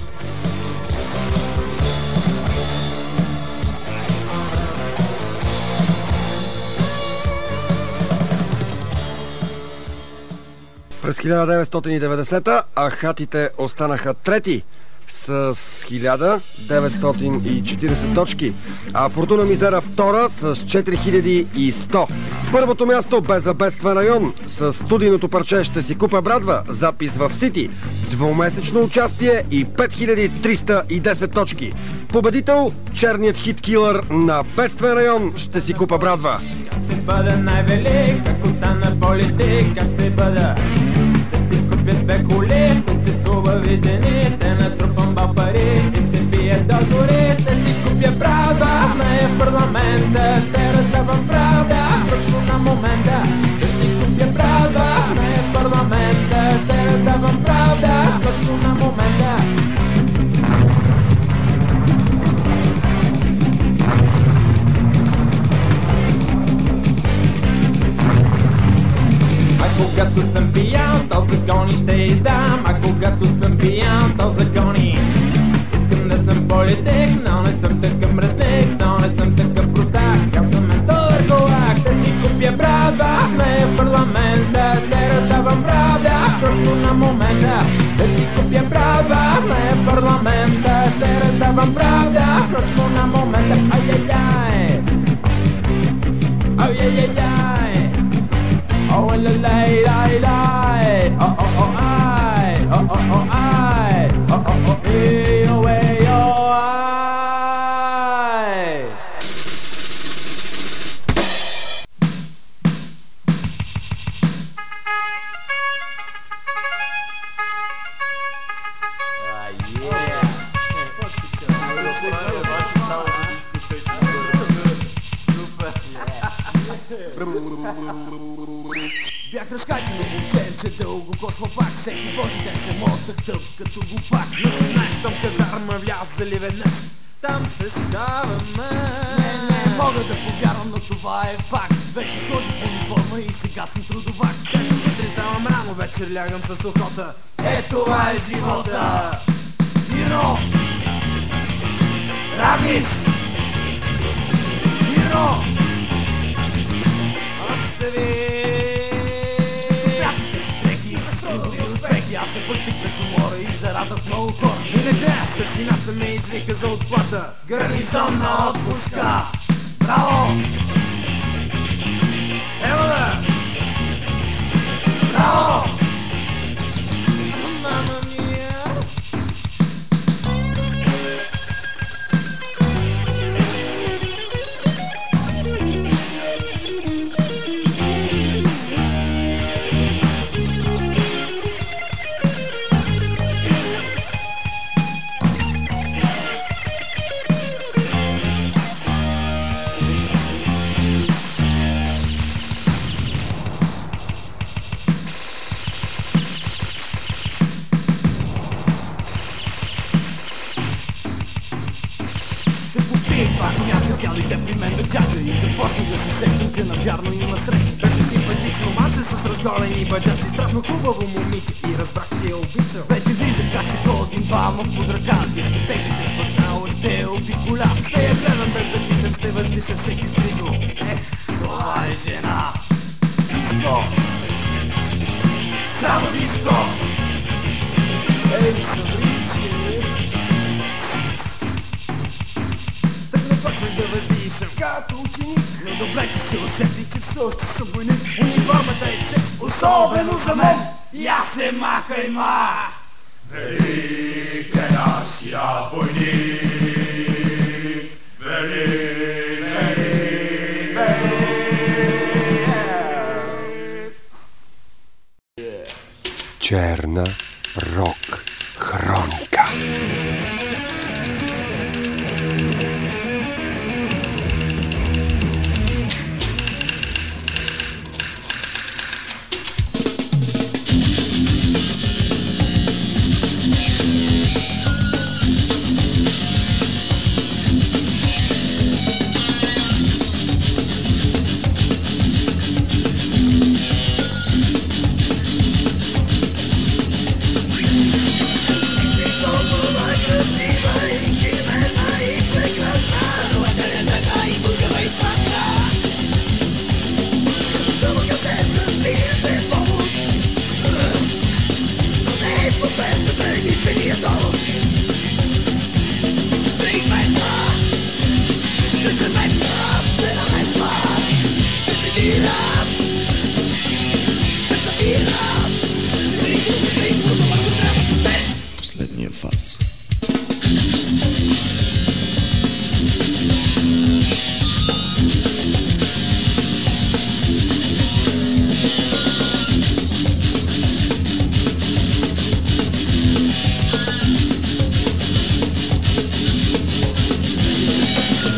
[SPEAKER 4] През 1990 а хатите останаха трети с 1940 точки, а Фортуна Мизера втора с 4100. Първото място бе за бедствен район с студийното парче Ще си купа брадва, запис в Сити, двумесечно участие и 5310 точки. Победител черният хит килър на бедствен район Ще си купа брадва.
[SPEAKER 16] Ще бъда най-велик, ако стана политик, аз ще бъда. Ще си купя две коли, с хубави жени, ще натрупам ба пари и ще пия до зори. Ще си купя правда, знае в парламента, ще раздавам правда, точно на момента. Ще си купя правда, знае в парламента, ще раздавам правда, точно на момента. А когато съм пиян, то закони ще издам. А когато съм пиян, то закони. Искам да съм политик, но не съм такъв мръсник Но не съм такъв простак, аз съм ментор колак Ще си купя правда, сме в парламента Ще раздавам правда, точно на момента Ще си купя правда, сме в парламента Ще раздавам правда, точно на момента. Ай-яй-яй I.
[SPEAKER 12] дълго косва пак Всеки божи ден се мотах тъп като глупак Но ти знаеш, там казарма влязали веднъж Там се ставаме. Не, не мога да повярвам, но това е факт. Вече сложих униформа и сега съм трудовак. Всеки сутрин ставам рано, вечер лягам с охота. Е, това е живота. Вино Рабис Вино Аз зарадах много хора И не те, старшината ме извика за отплата Гарнизонна отпуска Браво! Ево да! Разголени баджаци Страшно хубаво момиче и разбрах, че я обича Вече вижда как ще ходим двама под ръка. Дискотеките в квартала ще обиколя Ще я гледам без да питам, ще въздиша всеки стригъл Ех, това е жена. Диско. Само диско. Ей, Сабричи Так не почнах да въздишам. Като ученик. Но добре, че се усетих, че все още съм войник. Униформата е чест, особено за мен Я се махай ма
[SPEAKER 5] Велик е нашия войник Велик, велик,
[SPEAKER 1] Черна рок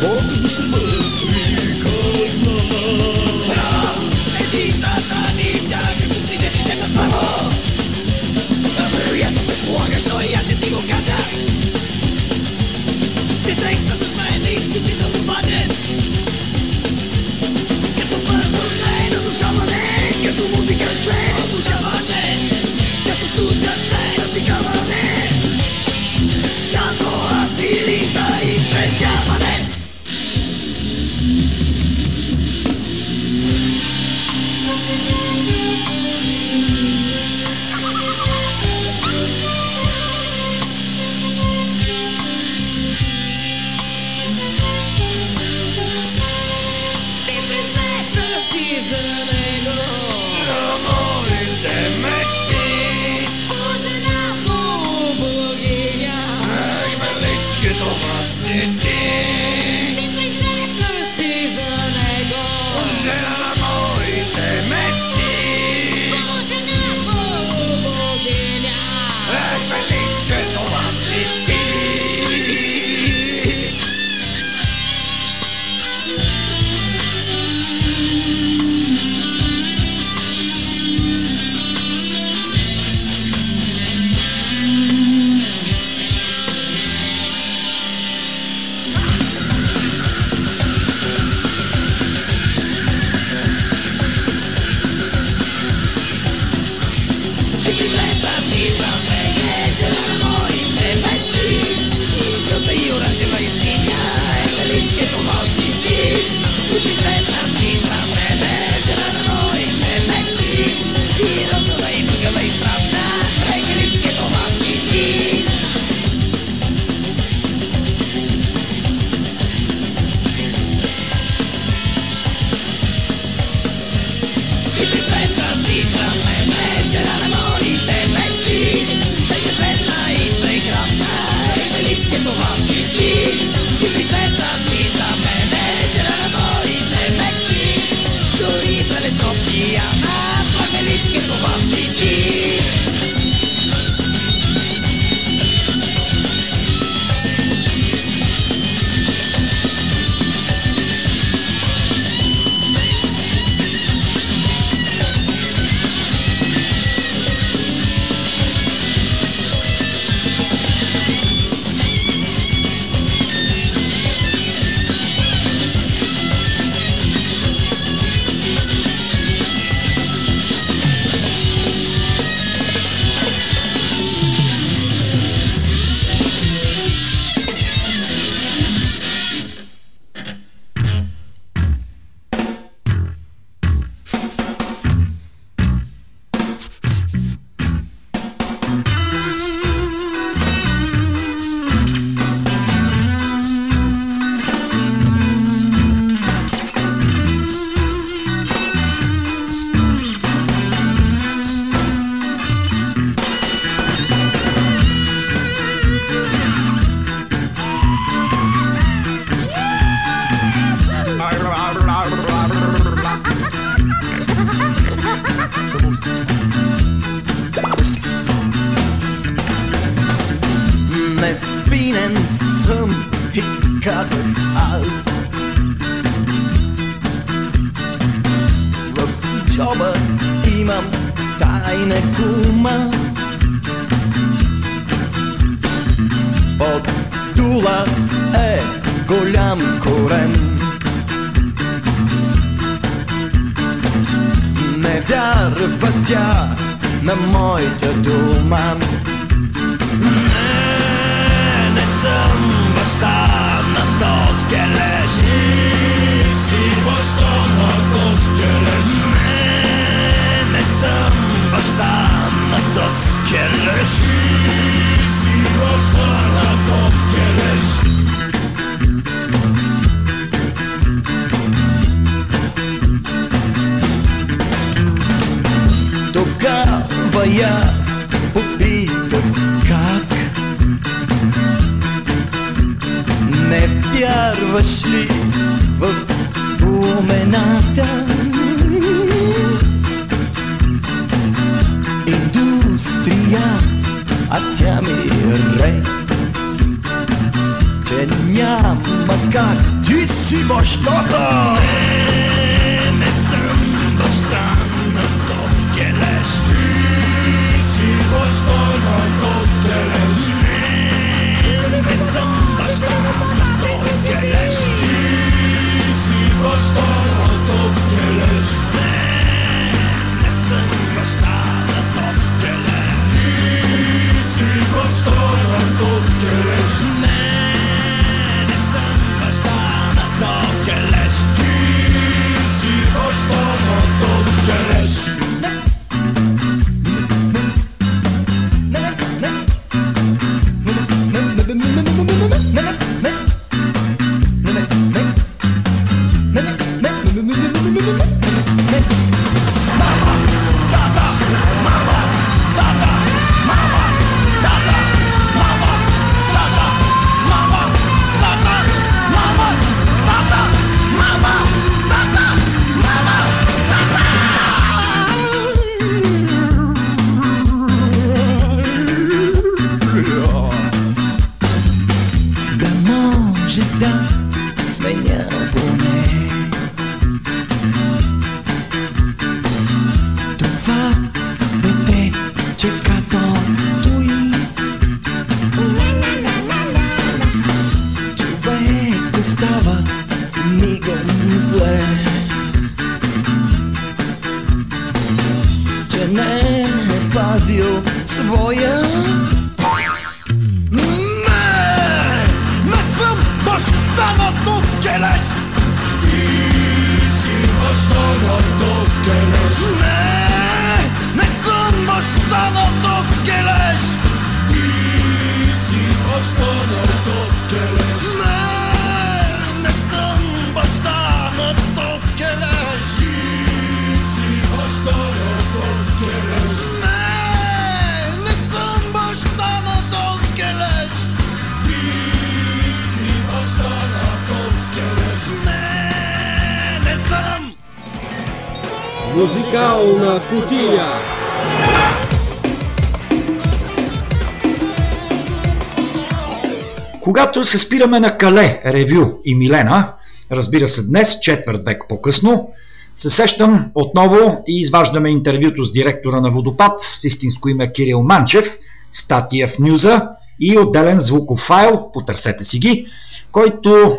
[SPEAKER 17] Животът ще
[SPEAKER 2] Се спираме на Кале, Ревю и Милена, разбира се днес, четвърт век по-късно, се сещам отново и изваждаме интервюто с директора на Водопад с истинско име Кирил Манчев, статия в Нюза и отделен звуков файл, потърсете си ги, който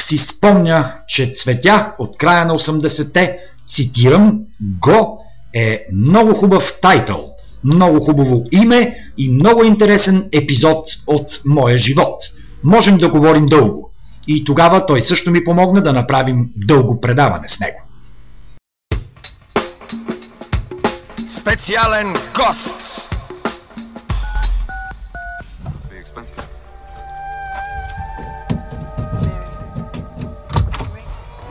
[SPEAKER 2] си спомня, че цветя от края на 80-те, цитирам, го е много хубав тайтъл, много хубаво име и много интересен епизод от моя живот. Можем да говорим дълго. И тогава той също ми помогна да направим дълго предаване с него.
[SPEAKER 14] Специален гост.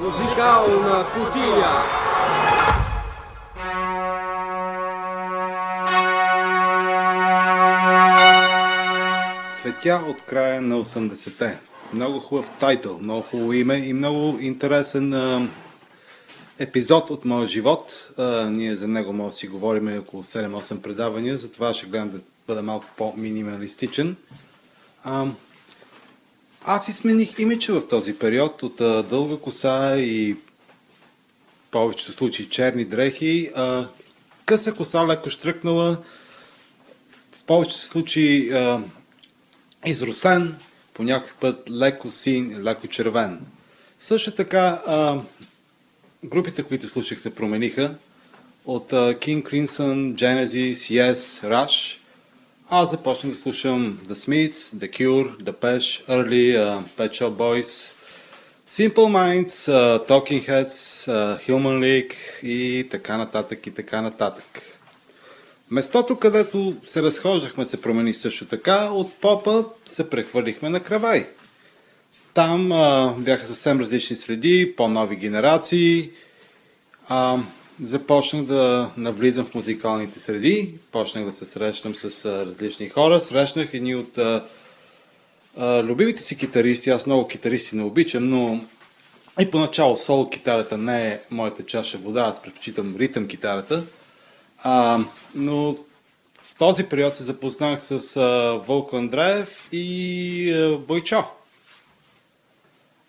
[SPEAKER 14] Музикална кутия.
[SPEAKER 18] Цветя от края на 80-те. Много хубав тайтъл, много хубаво име и много интересен а, епизод от моя живот. А, ние за него може да си говорим около 7-8 предавания, затова ще гледам да бъда малко по-минималистичен. А, аз си смених имиджа в този период от а, дълга коса и в повечето случаи черни дрехи. А, къса коса, леко штръкнала. В повечето случаи а, изросен, по някой път леко син, леко червен. Също така, а, групите, които слушах, се промениха. От а, King Crimson, Genesis, Yes, Rush. Аз започнах да слушам The Smiths, The Cure, The Pesh, Early, uh, Pet Shop Boys, Simple Minds, uh, Talking Heads, uh, Human League и така нататък и така нататък. Местото, където се разхождахме, се промени също така. От попа се прехвърлихме на кравай. Там а, бяха съвсем различни среди, по-нови генерации. А, започнах да навлизам в музикалните среди, почнах да се срещам с а, различни хора. Срещнах едни от а, а, любимите си китаристи. Аз много китаристи не обичам, но И поначало соло китарата не е моята чаша вода, аз предпочитам ритъм китарата. А, но в този период се запознах с а, Вълко Андреев и а, Бойчо.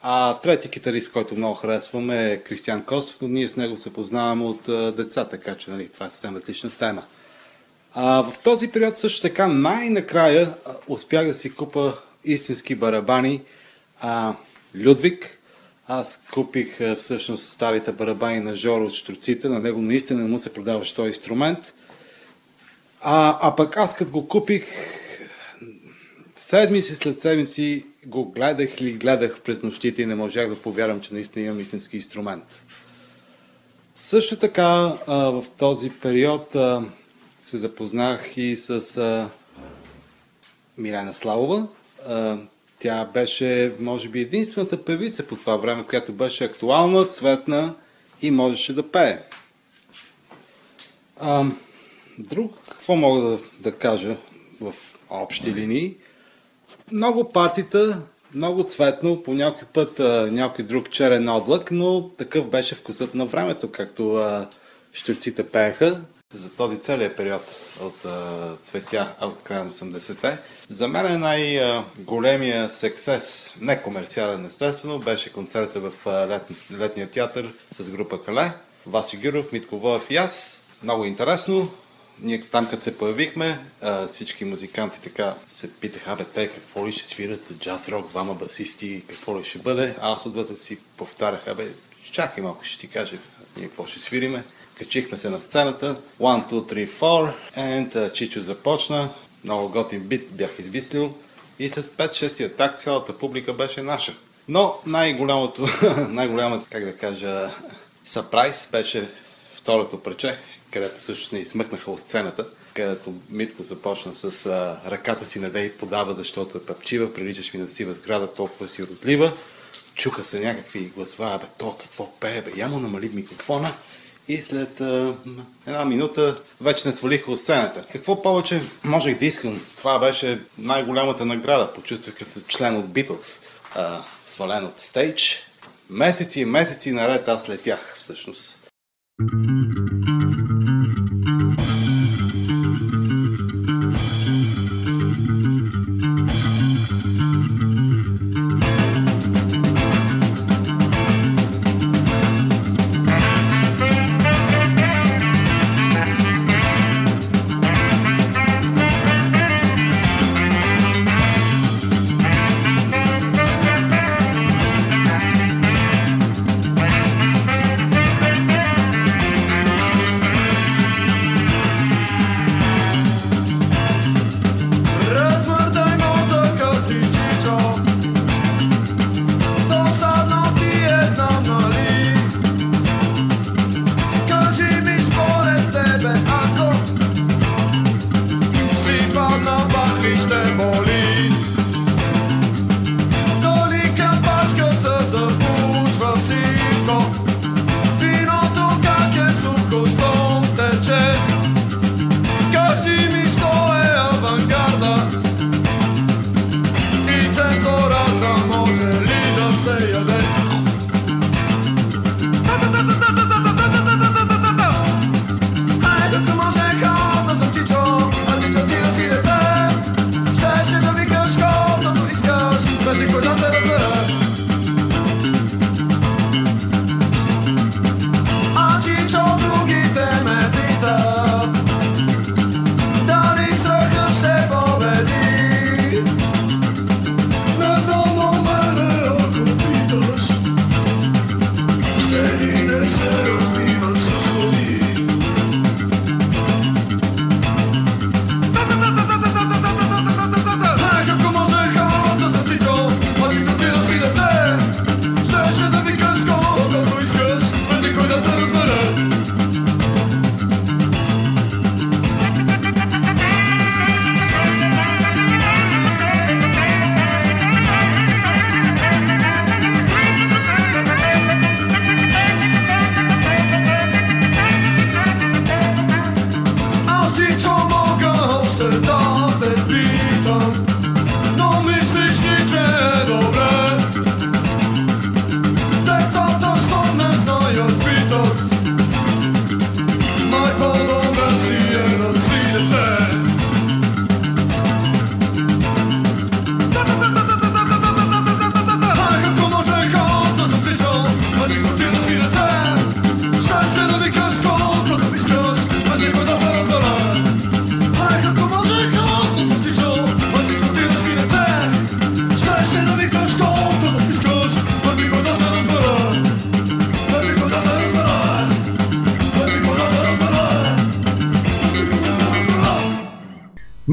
[SPEAKER 18] А трети китарист, който много харесвам е Кристиан Костов, но ние с него се познаваме от а, деца, така че нали, това е съвсем различна тема. А, в този период също така най-накрая успях да си купа истински барабани. А, Людвиг, аз купих а, всъщност старите барабани на Жоро от Штруците, на него наистина не му се продаваше този инструмент. А, а пък аз като го купих, седмици след седмици го гледах или гледах през нощите и не можах да повярвам, че наистина имам истински инструмент. Също така а, в този период а, се запознах и с а, Милена Славова. Тя беше, може би, единствената певица по това време, която беше актуална, цветна и можеше да пее. А, друг, какво мога да, да кажа в общи линии? Много партита, много цветно, по някой път а, някой друг черен облак, но такъв беше вкусът на времето, както а, щурците пееха за този целият период от а, цветя от края на 80-те. За мен е най-големия сексес, не комерциален естествено, беше концерта в а, лет, летния театър с група Кале. Васи Гюров, Митко Воев и аз. Много интересно. Ние там, като се появихме, а, всички музиканти така се питаха, абе, те какво ли ще свират, джаз рок, двама басисти, какво ли ще бъде. А аз отвътре си повтарях, абе, чакай малко, ще ти кажа ние какво ще свириме. Качихме се на сцената, 1, 2, 3, 4, and uh, Чичо започна, много готин бит бях измислил и след 5-6 такт цялата публика беше наша. Но най-голямото, най-голямата, как да кажа, сърпрайз беше второто прече, където всъщност не измъкнаха от сцената, където Митко започна с а, ръката си наде и подава, защото е пъпчива, приличаш ми на сива сграда, толкова си родлива. Чуха се някакви гласва, бе, то какво пее, бе, я намали микрофона. И след а, една минута вече не свалиха от сцената. Какво повече можех да искам? Това беше най-голямата награда. Почувствах като член от Beatles, а, свален от стейдж. Месеци и месеци наред аз летях всъщност.
[SPEAKER 19] Razmrtaj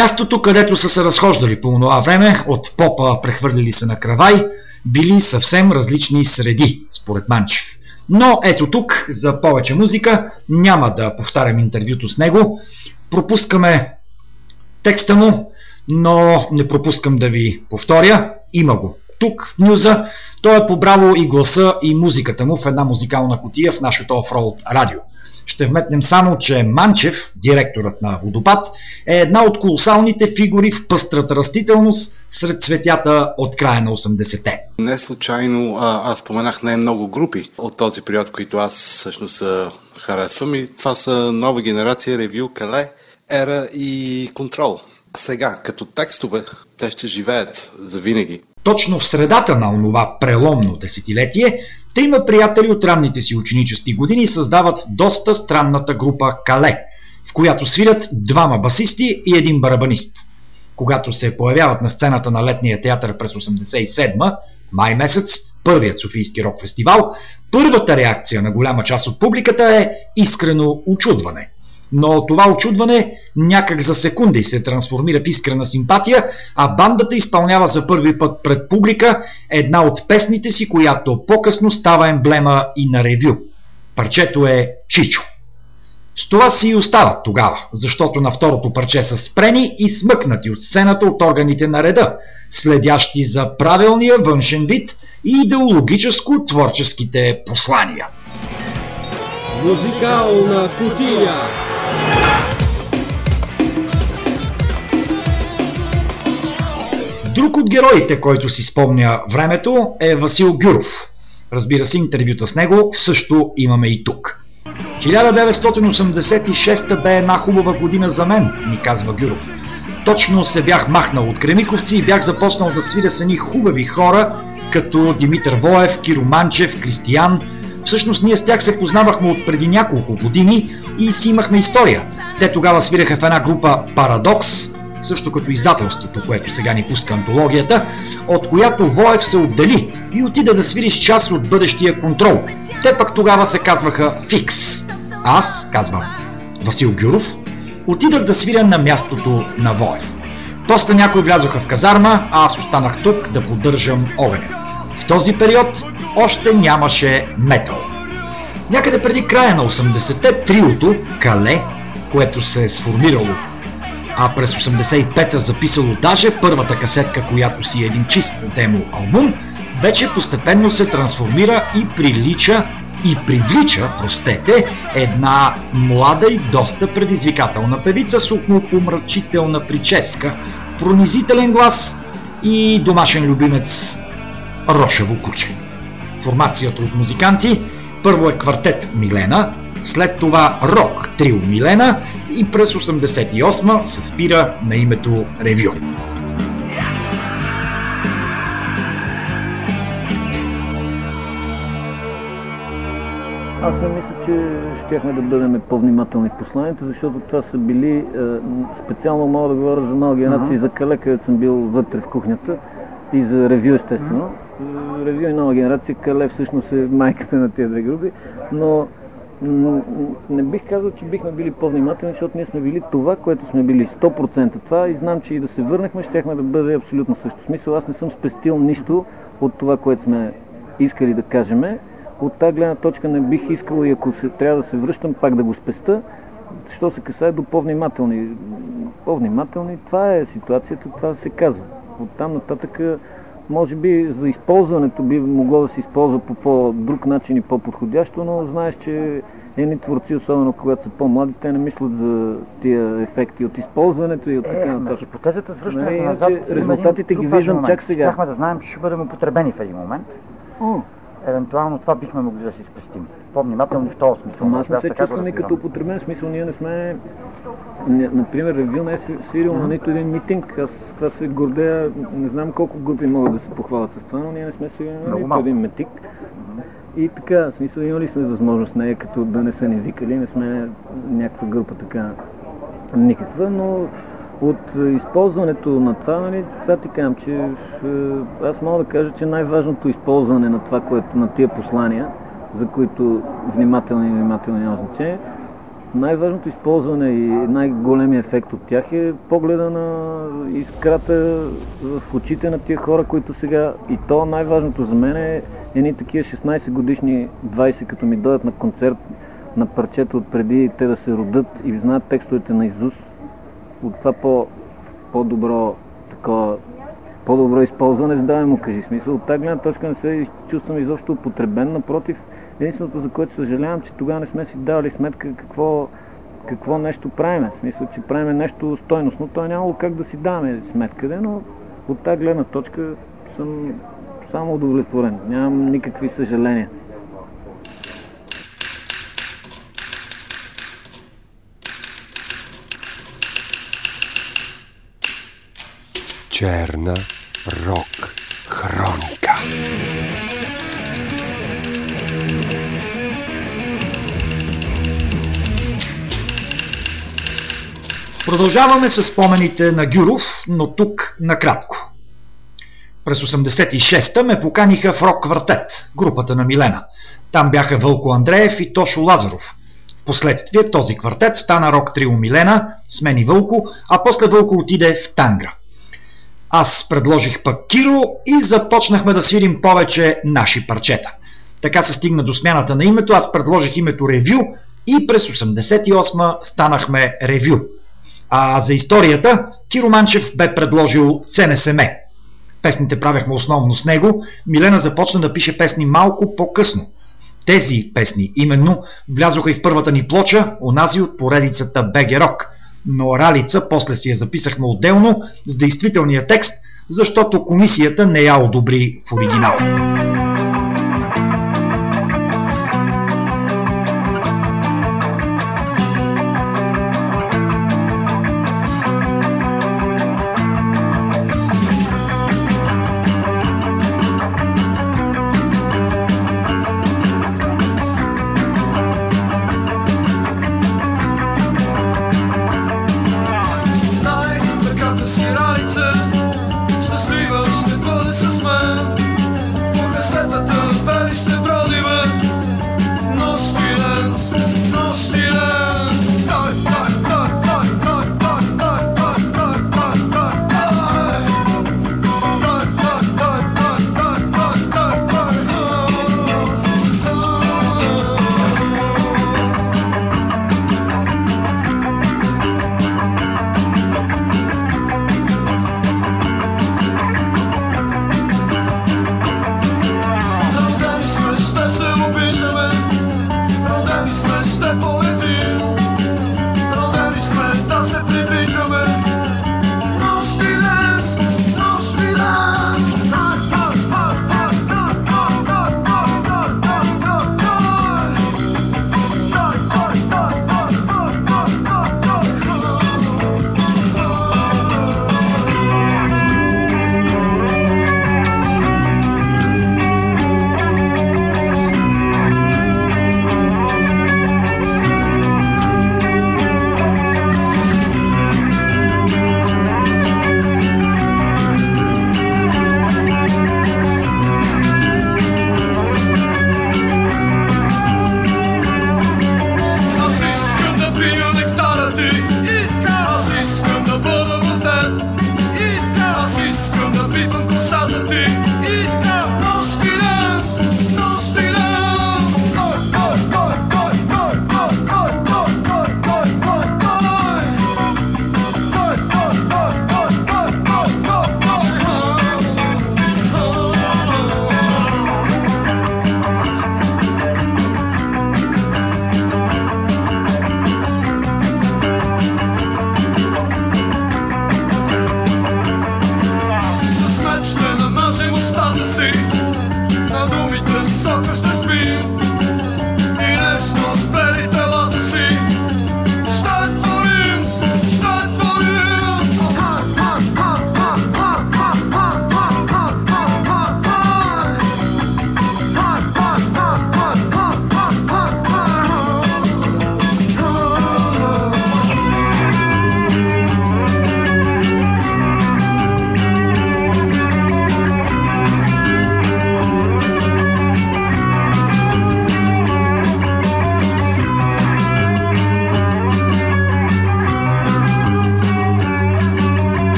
[SPEAKER 2] Мястото, където са се разхождали по това време, от попа прехвърлили се на кравай, били съвсем различни среди, според Манчев. Но ето тук, за повече музика, няма да повтарям интервюто с него. Пропускаме текста му, но не пропускам да ви повторя. Има го тук в Нюза. Той е побрало и гласа и музиката му в една музикална котия в нашето офроуд радио. Ще вметнем само, че Манчев, директорът на Водопад, е една от колосалните фигури в пъстрата растителност сред цветята от края на 80-те.
[SPEAKER 18] Не случайно а, аз споменах не много групи от този период, които аз всъщност харесвам и това са нова генерация, ревю, кале, ера и контрол. Сега, като текстове, те ще живеят завинаги.
[SPEAKER 2] Точно в средата на онова преломно десетилетие, трима приятели от ранните си ученически години създават доста странната група Кале, в която свирят двама басисти и един барабанист. Когато се появяват на сцената на летния театър през 87 май месец, първият Софийски рок фестивал, първата реакция на голяма част от публиката е искрено очудване – но това очудване някак за секунди се трансформира в искрена симпатия, а бандата изпълнява за първи път пред публика една от песните си, която по-късно става емблема и на ревю. Парчето е Чичо. С това си и остават тогава, защото на второто парче са спрени и смъкнати от сцената от органите на реда, следящи за правилния външен вид и идеологическо-творческите послания.
[SPEAKER 4] Музикална кутия.
[SPEAKER 2] Друг от героите, който си спомня времето, е Васил Гюров. Разбира се, интервюта с него също имаме и тук. 1986 бе една хубава година за мен, ми казва Гюров. Точно се бях махнал от Кремиковци и бях започнал да свиря с едни хубави хора, като Димитър Воев, Киро Манчев, Кристиян. Всъщност ние с тях се познавахме от преди няколко години и си имахме история. Те тогава свираха в една група Парадокс, също като издателството, което сега ни пуска антологията, от която Воев се отдели и отида да свири с част от бъдещия контрол. Те пък тогава се казваха Фикс. Аз, казвам Васил Гюров, отидах да свиря на мястото на Воев. После някои влязоха в казарма, а аз останах тук да поддържам огъня. В този период още нямаше метал. Някъде преди края на 80-те триото Кале, което се е сформирало а през 85-та записало даже първата касетка, която си е един чист демо албум, вече постепенно се трансформира и прилича и привлича, простете, една млада и доста предизвикателна певица с помрачителна прическа, пронизителен глас и домашен любимец Рошево куче. Формацията от музиканти първо е квартет Милена, след това рок трио Милена и през 88 се спира на името Ревю.
[SPEAKER 20] Аз не мисля, че щяхме да бъдем по-внимателни в посланието, защото това са били, е, специално мога да говоря за малки генерации, за Кале, където съм бил вътре в кухнята и за ревю естествено. Ревю и нова генерация, Кале всъщност е майката на тези две групи, но не бих казал, че бихме били по-внимателни, защото ние сме били това, което сме били 100% това и знам, че и да се върнахме, щяхме да бъде абсолютно също. Смисъл, аз не съм спестил нищо от това, което сме искали да кажеме. От тази гледна точка не бих искал и ако се, трябва да се връщам, пак да го спеста. Що се касае до по-внимателни. По-внимателни, това е ситуацията, това се казва. От там нататък, може би за използването би могло да се използва по по-друг начин и по-подходящо, но знаеш, че едни творци, особено когато са по-млади, те не мислят за тия ефекти от използването и от така
[SPEAKER 21] Е, на
[SPEAKER 20] нататък.
[SPEAKER 21] хипотезата с връщането
[SPEAKER 20] Нали,
[SPEAKER 21] назад,
[SPEAKER 20] резултатите ги виждам чак сега.
[SPEAKER 21] Щяхме да знаем, че ще бъдем употребени в един момент.
[SPEAKER 20] О.
[SPEAKER 21] Евентуално това бихме могли да си спестим. По-внимателни в този смисъл.
[SPEAKER 20] Ама аз не се чувствам и като употребен смисъл. Ние не сме... Например, ревю не е сви- свирил на нито един митинг. Аз с това се гордея. Не знам колко групи могат да се похвалят с това, но ние не сме свирили на нито един митинг. И така, в смисъл, имали сме възможност, не е като да не са ни викали, не сме някаква група така никаква, но от използването на това, нали, това ти казвам, че е, аз мога да кажа, че най-важното използване на това, което на тия послания, за които внимателни и внимателни няма значение, най-важното използване и най-големия ефект от тях е погледа на искрата в очите на тия хора, които сега... И то най-важното за мен е едни такива 16 годишни, 20, като ми дойдат на концерт на парчета от преди те да се родят и знаят текстовете на Изус. От това по, по-добро такова по-добро използване, за да му кажи. Смисъл, от тази гледна точка не се чувствам изобщо употребен. Напротив, единственото, за което съжалявам, че тогава не сме си давали сметка какво, какво нещо правиме. В смисъл, че правиме нещо стойностно. То е нямало как да си даваме сметка, де, но от тази гледна точка съм само удовлетворен. Нямам никакви съжаления.
[SPEAKER 1] Черна рок хроника.
[SPEAKER 2] Продължаваме с спомените на Гюров, но тук накратко. През 86-та ме поканиха в рок квартет, групата на Милена. Там бяха Вълко Андреев и Тошо Лазаров. Впоследствие този квартет стана рок трио Милена, смени Вълко, а после Вълко отиде в Тангра. Аз предложих пък Киро и започнахме да свирим повече наши парчета. Така се стигна до смяната на името, аз предложих името Ревю и през 88 станахме Ревю. А за историята Киро Манчев бе предложил СНСМ. Песните правехме основно с него, Милена започна да пише песни малко по-късно. Тези песни именно влязоха и в първата ни плоча, онази от поредицата БГ Рок – но Ралица после си я записахме отделно с действителния текст, защото комисията не я одобри в оригинал.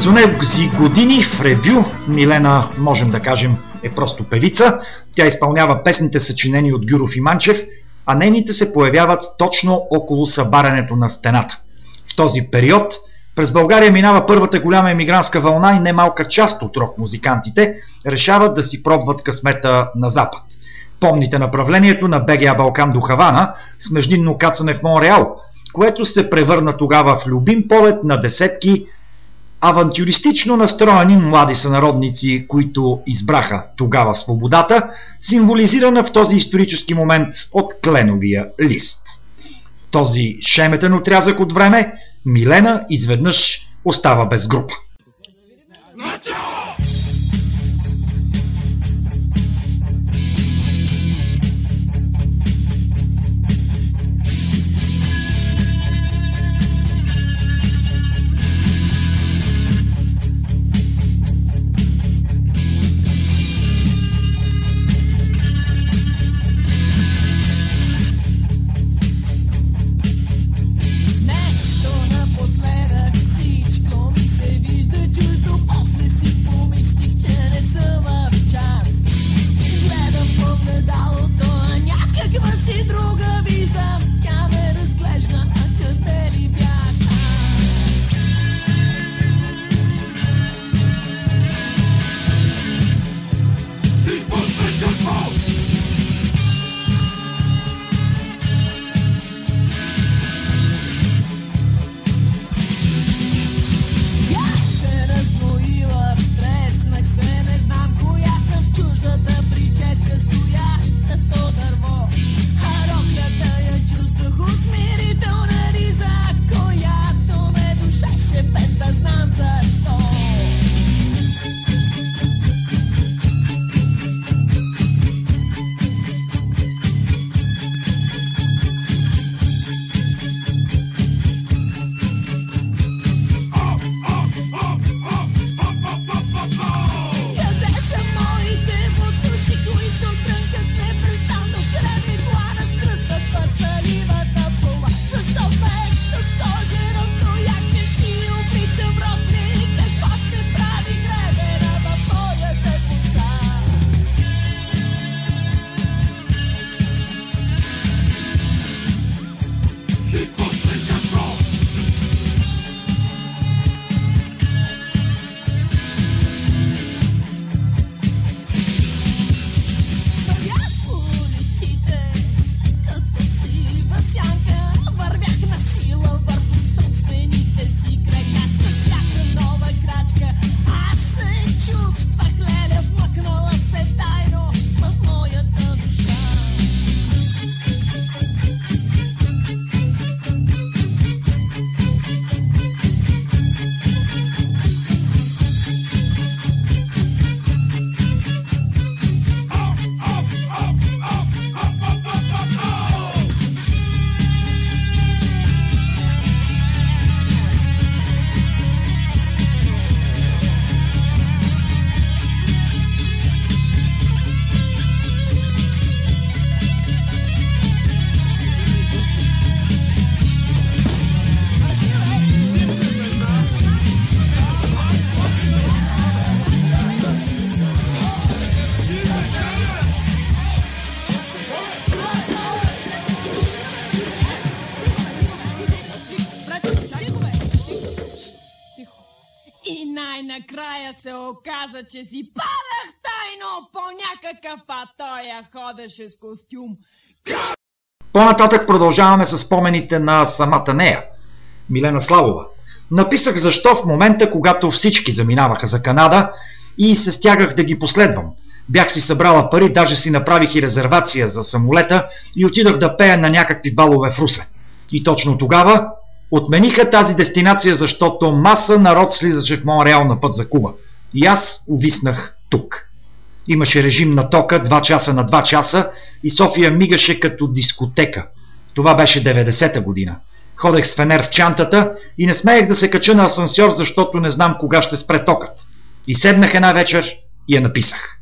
[SPEAKER 2] През онези години в ревю Милена, можем да кажем, е просто певица. Тя изпълнява песните съчинени от Гюров и Манчев, а нейните се появяват точно около събарянето на стената. В този период през България минава първата голяма емигрантска вълна и немалка част от рок-музикантите решават да си пробват късмета на Запад. Помните направлението на БГА Балкан до Хавана с междинно кацане в Монреал, което се превърна тогава в любим полет на десетки авантюристично настроени млади сънародници, които избраха тогава свободата, символизирана в този исторически момент от кленовия лист. В този шеметен отрязък от време Милена изведнъж остава без група.
[SPEAKER 17] Нещо оказа, че си падах тайно по някакъв, а той ходеше с костюм.
[SPEAKER 2] По-нататък продължаваме с спомените на самата нея, Милена Славова. Написах защо в момента, когато всички заминаваха за Канада и се стягах да ги последвам. Бях си събрала пари, даже си направих и резервация за самолета и отидох да пея на някакви балове в Русе. И точно тогава отмениха тази дестинация, защото маса народ слизаше в Монреал на път за Куба. И аз увиснах тук. Имаше режим на тока 2 часа на 2 часа и София мигаше като дискотека. Това беше 90-та година. Ходех с фенер в чантата и не смеех да се кача на асансьор, защото не знам кога ще спре токът. И седнах една вечер и я написах.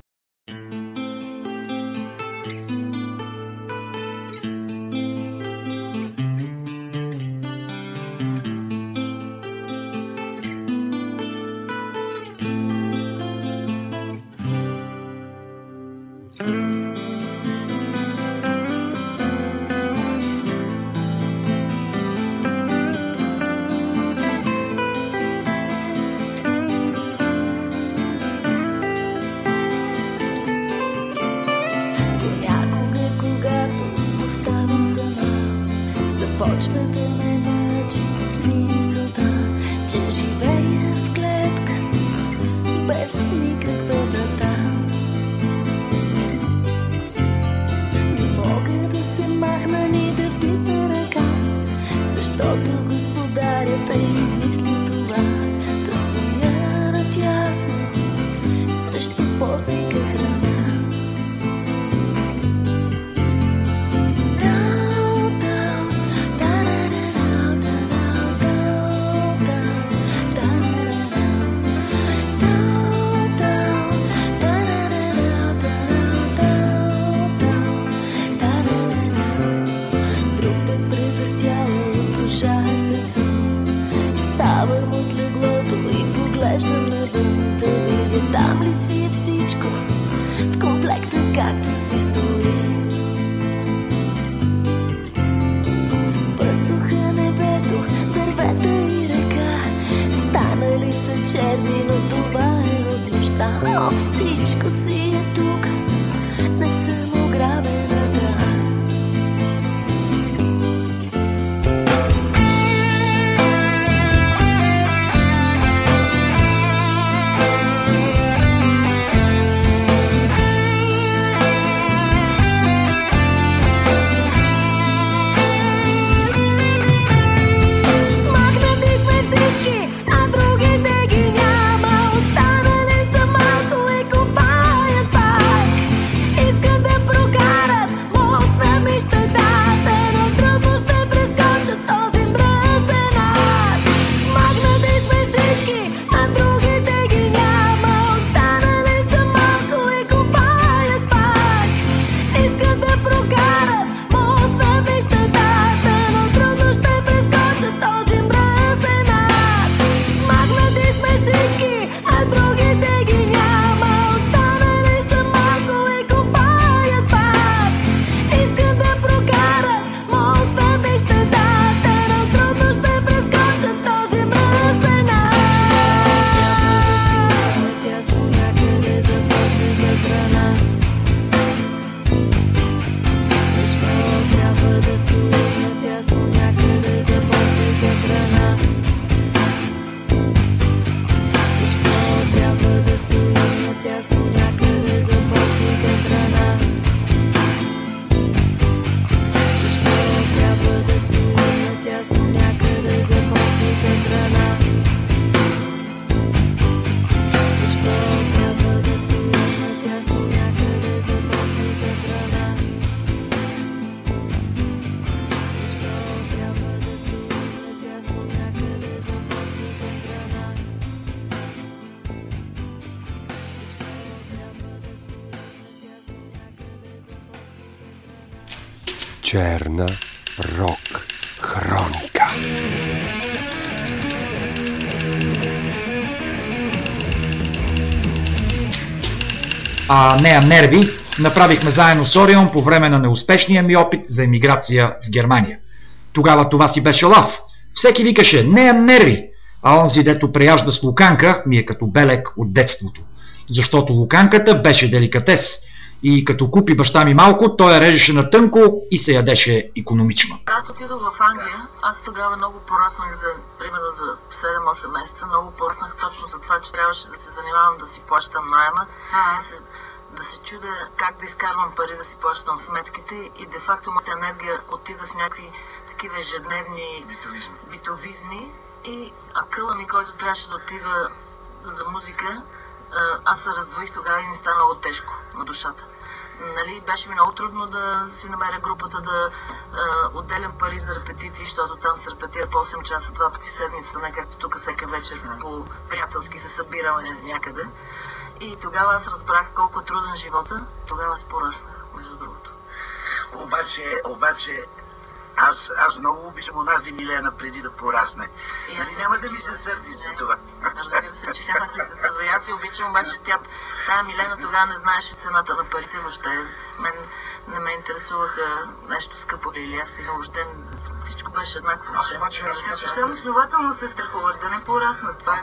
[SPEAKER 1] Черна рок хроника.
[SPEAKER 2] а нея нерви направихме заедно с Орион по време на неуспешния ми опит за емиграция в Германия. Тогава това си беше лав. Всеки викаше нея нерви, а онзи, дето преяжда с луканка, ми е като белек от детството. Защото луканката беше деликатес и като купи баща ми малко, той я режеше на тънко и се ядеше економично.
[SPEAKER 22] Когато отидох в Англия, аз тогава много пораснах за, примерно за 7-8 месеца, много пораснах точно за това, че трябваше да се занимавам да си плащам найема, да се, да се чудя как да изкарвам пари да си плащам сметките. И де-факто моята енергия отида в някакви такива ежедневни битовизми. И акъла ми, който трябваше да отива за музика, а, аз се раздвоих тогава и ми стана много тежко на душата. Нали, беше ми много трудно да си намеря групата, да а, отделям пари за репетиции, защото там се репетира по 8 часа, два пъти в седмица, не както тук всека вечер по приятелски се събираме някъде. И тогава аз разбрах колко е труден живота, тогава аз пораснах, между другото.
[SPEAKER 23] Обаче, обаче, аз, аз много обичам онази Милена преди да порасне.
[SPEAKER 22] Аз
[SPEAKER 23] Нали няма да ми се сърди за това.
[SPEAKER 22] Разбира се, че няма да се сърда. Аз си обичам, обаче тя, тая Милена тогава не знаеше цената на парите въобще. Мен не ме интересуваха нещо скъпо или ефтино, въобще всичко беше еднакво.
[SPEAKER 24] Съвсем основателно се страхуват да не пораснат. Това е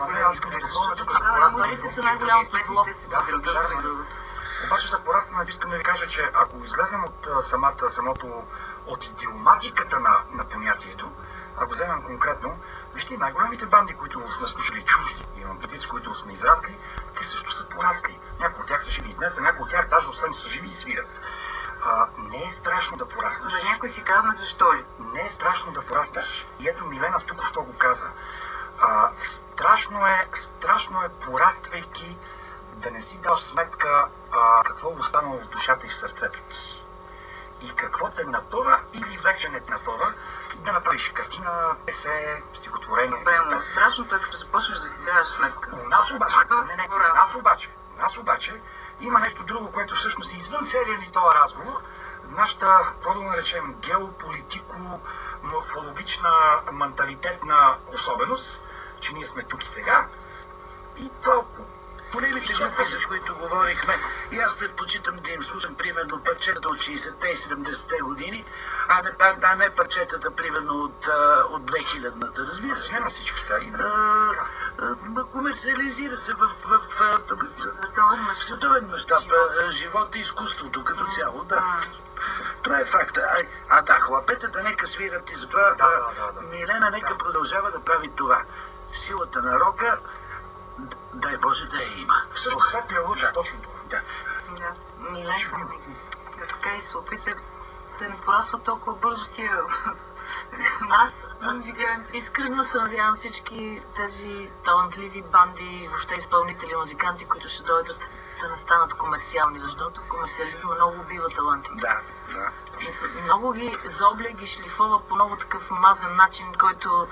[SPEAKER 22] Парите са най-голямото зло.
[SPEAKER 24] Аз разбирам. Обаче за порастване искам да ви кажа, че ако излезем от самата, самото
[SPEAKER 25] от идиоматиката на, на понятието, ако вземем конкретно, вижте, най-големите банди, които сме слушали чужди, имам предвид, с които сме израсли, те също са порасли. Някои от тях са живи и днес, а някои от тях даже освен са живи и свират. А, не е страшно да пораснеш.
[SPEAKER 24] За някой си казваме защо ли?
[SPEAKER 25] Не е страшно да пораснеш. И ето Милена тук що го каза. А, страшно е, страшно е пораствайки да не си даш сметка а, какво е останало в душата и в сърцето ти. И какво те напъва или вече не те напъва да направиш картина, есе, стихотворение.
[SPEAKER 24] Бе, страшното е като започнеш да си даваш сметка.
[SPEAKER 25] У нас обаче, не, не, у нас обаче, у нас обаче има нещо друго, което всъщност е извън целия ни този разговор. Нашата, какво да го наречем, геополитико, морфологична, менталитетна особеност, че ние сме тук и сега. И то
[SPEAKER 23] Големите групи, с които говорихме, и аз предпочитам да им слушам примерно парчета от 60-те и 70-те години, а не, а, а не парчетата примерно от, а, от 2000-та, разбираш?
[SPEAKER 25] Не на всички са. И
[SPEAKER 23] а, а, комерциализира се в, в, в, в
[SPEAKER 24] световен мащаб.
[SPEAKER 23] световен мащаб а, живота и изкуството като цяло, да. Това е факта. А, а да, хлапетата нека свират и затова да, да, да, да. Милена нека продължава да прави това. Силата на рока, дай Боже да я има.
[SPEAKER 25] Всъщност това е лъжа, точно това.
[SPEAKER 23] Да.
[SPEAKER 24] Да, Миленко ми. Да, така и се опита да не порасва толкова бързо тия
[SPEAKER 22] Аз искрено се надявам всички тези талантливи банди, въобще изпълнители, музиканти, които ще дойдат да не станат комерциални, защото комерциализма много убива талантите.
[SPEAKER 23] Да, да.
[SPEAKER 22] Много ги заобля ги шлифова по много такъв мазен начин, който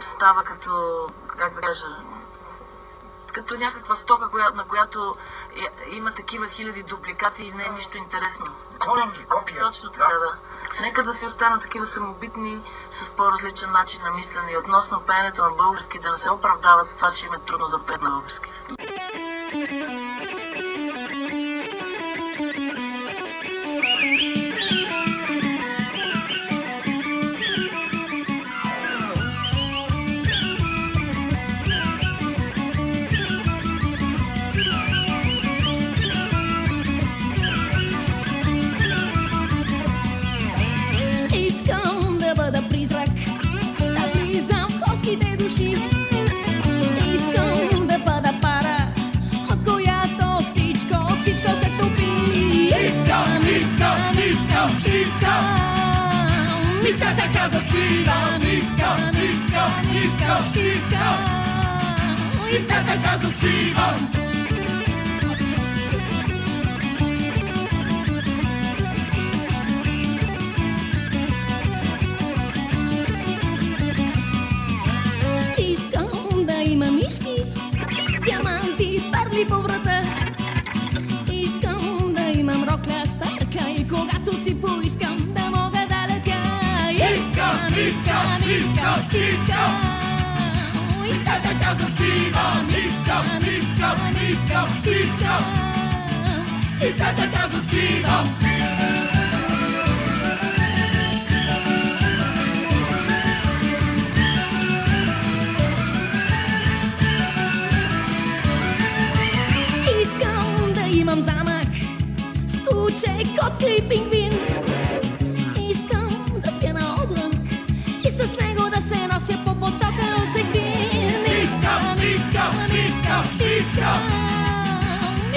[SPEAKER 22] става като, как да кажа, като някаква стока, коя, на която е, има такива хиляди дубликати и не е нищо интересно.
[SPEAKER 25] Колонки, копия.
[SPEAKER 22] Точно така, да. Нека да си останат такива самобитни, с по-различен начин на мислене и относно пеенето на български, да не се оправдават с това, че им е трудно да пеят на български.
[SPEAKER 26] Искам Мисля така заспивам, искам, искам, искам, искам. Мисля така заспивам. Искам да има мишки с диаманти парли по врата. Искам да имам рокля с и когато си поискам Искам, искам, искам, искам. Така заспивам, искам, искам, искам, искам. Искам така заспивам. Искам да имам замък с куче, котка и пингвин.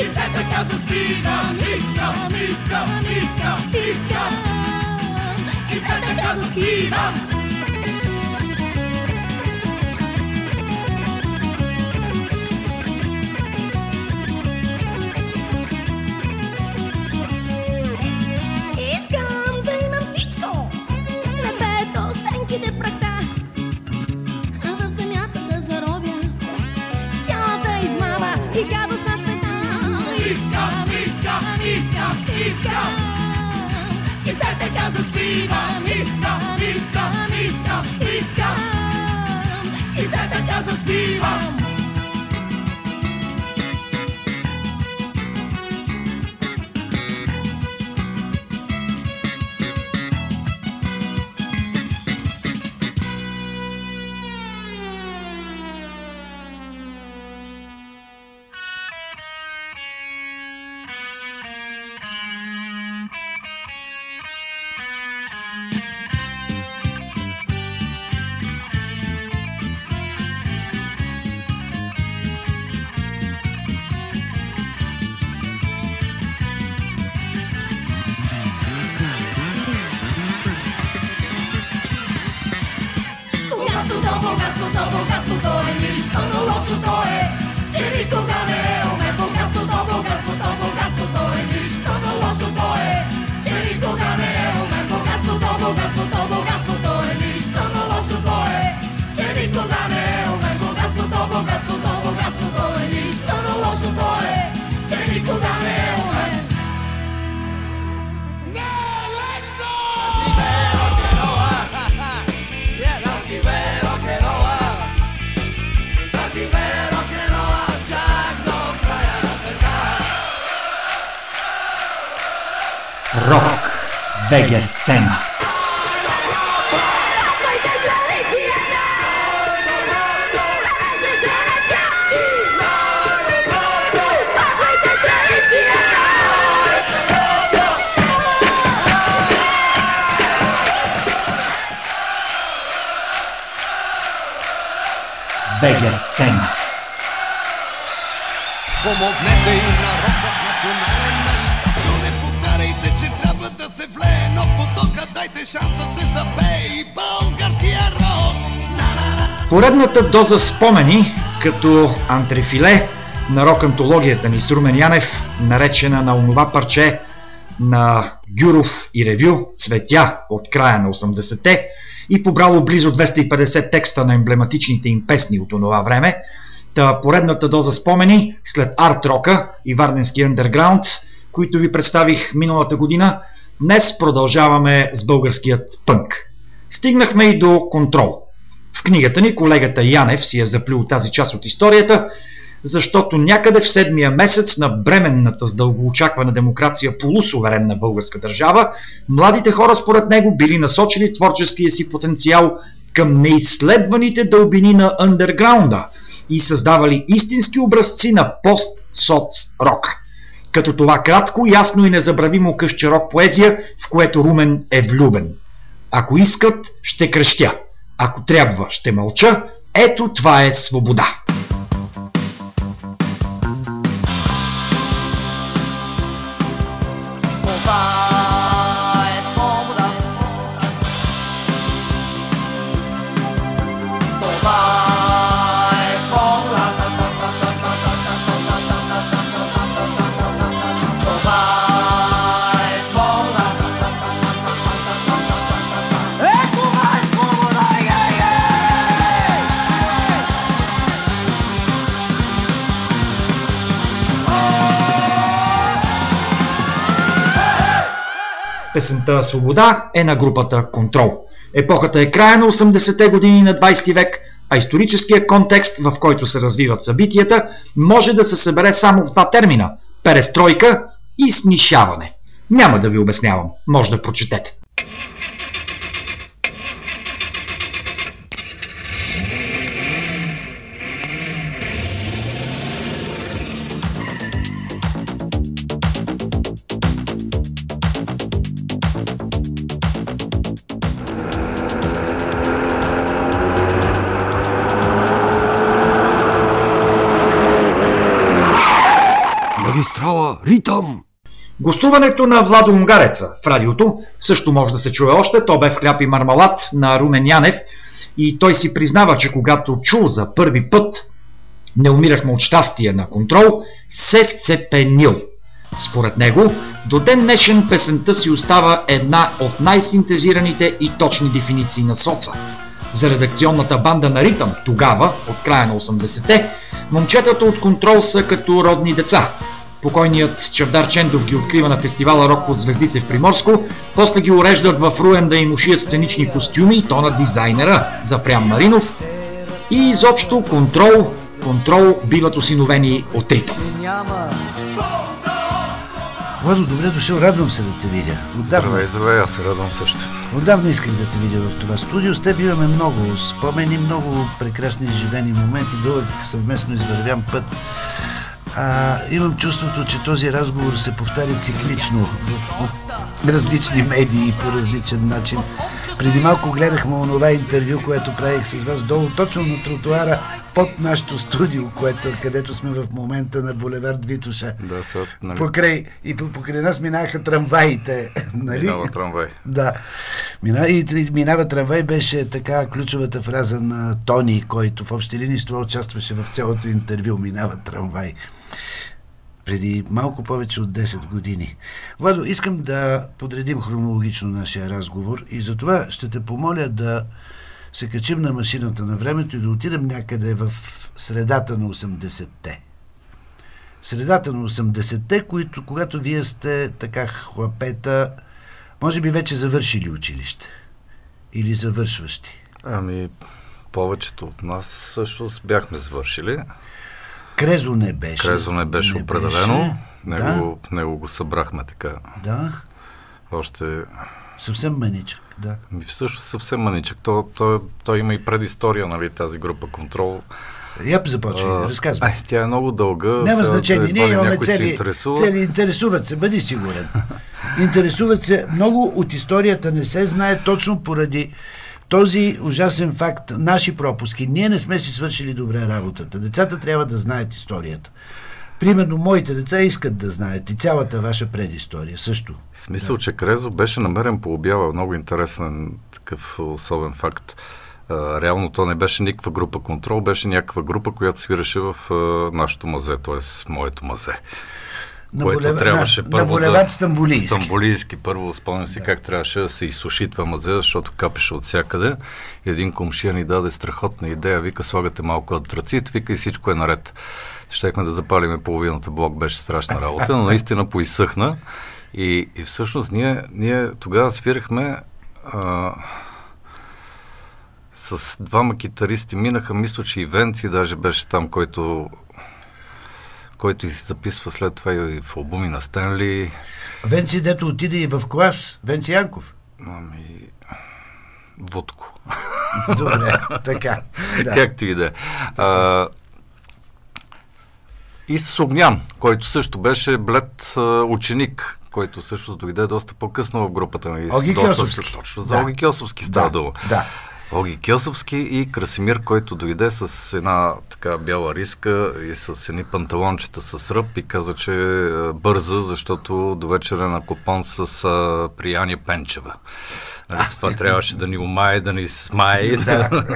[SPEAKER 26] Искам така заспивам. Искам, искам, искам, искам. Искам така искам, искам. И след така заспивам. Искам, искам, искам, искам. И след така заспивам. лошото
[SPEAKER 2] БГ сцена. БГ сцена.
[SPEAKER 27] Помогнете и на
[SPEAKER 2] Поредната доза спомени, като антрефиле на рок-антологията ни с Румен Янев, наречена на онова парче на Гюров и Ревю «Цветя» от края на 80-те и побрало близо 250 текста на емблематичните им песни от онова време. Та поредната доза спомени след арт-рока и варденски андерграунд, които ви представих миналата година, днес продължаваме с българският пънк. Стигнахме и до контрол. В книгата ни колегата Янев си е заплюл тази част от историята, защото някъде в седмия месец на бременната с дългоочаквана демокрация полусуверенна българска държава, младите хора според него били насочили творческия си потенциал към неизследваните дълбини на андерграунда и създавали истински образци на пост-соц-рока. Като това кратко, ясно и незабравимо къще рок поезия, в което Румен е влюбен. Ако искат, ще крещя. Ако трябва, ще мълча. Ето това е свобода. Песента Свобода е на групата Контрол. Епохата е края на 80-те години на 20 век, а историческия контекст, в който се развиват събитията, може да се събере само в два термина – перестройка и снишаване. Няма да ви обяснявам, може да прочетете. Гостуването на Владо Унгареца в радиото също може да се чуе още. То бе в хляб и мармалат на Румен Янев и той си признава, че когато чул за първи път не умирахме от щастие на контрол, се вцепенил. Според него, до ден днешен песента си остава една от най-синтезираните и точни дефиниции на соца. За редакционната банда на Ритъм тогава, от края на 80-те, момчетата от контрол са като родни деца. Покойният Чавдар Чендов ги открива на фестивала Рок под звездите в Приморско, после ги уреждат в Руен да им ушият сценични костюми и то на дизайнера Запрям Маринов. И изобщо контрол, контрол биват осиновени от Ритъм.
[SPEAKER 28] Владо, добре дошъл, радвам се да те видя. Отдавна,
[SPEAKER 29] Здравей, здравей, аз се радвам също.
[SPEAKER 28] отдавна исках да те видя в това студио. С теб имаме много спомени, много прекрасни изживени моменти, дълъг съвместно извървян път. А, имам чувството, че този разговор се повтаря циклично в, различни медии по различен начин. Преди малко гледахме онова интервю, което правих с вас долу, точно на тротуара под нашото студио, което, където сме в момента на булевард Витуша.
[SPEAKER 30] Да, са, нали,
[SPEAKER 28] Покрай, и по- покрай нас минаха трамваите. Нали?
[SPEAKER 30] минава трамвай.
[SPEAKER 28] Да. Мина, и, минава трамвай беше така ключовата фраза на Тони, който в общи линии това участваше в цялото интервю. Минава трамвай. Преди малко повече от 10 години. Владо, искам да подредим хронологично нашия разговор и затова ще те помоля да се качим на машината на времето и да отидем някъде в средата на 80-те. Средата на 80-те, които, когато вие сте така хлапета, може би вече завършили училище. Или завършващи.
[SPEAKER 30] Ами, повечето от нас също бяхме завършили.
[SPEAKER 28] Крезо не беше.
[SPEAKER 30] Крезо не беше
[SPEAKER 28] Не
[SPEAKER 30] определено.
[SPEAKER 28] беше.
[SPEAKER 30] Него, него го събрахме така.
[SPEAKER 28] Да.
[SPEAKER 30] Още...
[SPEAKER 28] Съвсем маничък, да.
[SPEAKER 30] Ми всъщност съвсем маничък. То, то, то има и предистория, нали, тази група контрол.
[SPEAKER 28] Я започвай, разказвай.
[SPEAKER 30] Ай, тя е много дълга.
[SPEAKER 28] Няма значение.
[SPEAKER 30] едва
[SPEAKER 28] Ние имаме цели,
[SPEAKER 30] интересува.
[SPEAKER 28] цели. Интересуват се, бъди сигурен. Интересуват се. Много от историята не се знае точно поради този ужасен факт. Наши пропуски. Ние не сме си свършили добре работата. Децата трябва да знаят историята. Примерно, моите деца искат да знаят и цялата ваша предистория също.
[SPEAKER 30] Смисъл, че Крезо беше намерен по обява. Много интересен такъв особен факт. Реално то не беше никаква група контрол, беше някаква група, която свираше в а, нашото мазе, т.е. моето мазе.
[SPEAKER 28] На
[SPEAKER 30] което
[SPEAKER 28] булева-
[SPEAKER 30] трябваше
[SPEAKER 28] на-
[SPEAKER 30] първо
[SPEAKER 28] на
[SPEAKER 30] да...
[SPEAKER 28] Стамбулийски.
[SPEAKER 30] Стамбулийски. Първо спомням си как трябваше да се изсуши това мазе, защото капеше от всякъде. Един комшия ни даде страхотна идея. Вика, слагате малко антрацит, вика и всичко е наред. Щехме да запалиме половината блок, беше страшна работа, но наистина поизсъхна. И, и всъщност ние, ние тогава свирахме а, с двама китаристи. Минаха, мисля, че и Венци даже беше там, който който се записва след това и в албуми на Стенли.
[SPEAKER 28] Венци, дето отиде и в клас. Венци Янков.
[SPEAKER 30] Ами... Водко.
[SPEAKER 28] Добре, така. Да.
[SPEAKER 30] Както и да е. И с Огнян, който също беше блед а, ученик, който също дойде доста по-късно в групата. Нали, с
[SPEAKER 28] Оги
[SPEAKER 30] доста-
[SPEAKER 28] Кьосовски.
[SPEAKER 30] Точно за
[SPEAKER 28] Да.
[SPEAKER 30] Оги Кьосовски става
[SPEAKER 28] Да,
[SPEAKER 30] дума.
[SPEAKER 28] да.
[SPEAKER 30] Оги Кьосовски и Красимир, който дойде с една така бяла риска и с едни панталончета с ръб и каза, че е, бърза, защото до вечера е на купон с а, прияния Пенчева. Нали, това трябваше да ни умае, да ни смае.
[SPEAKER 28] Да.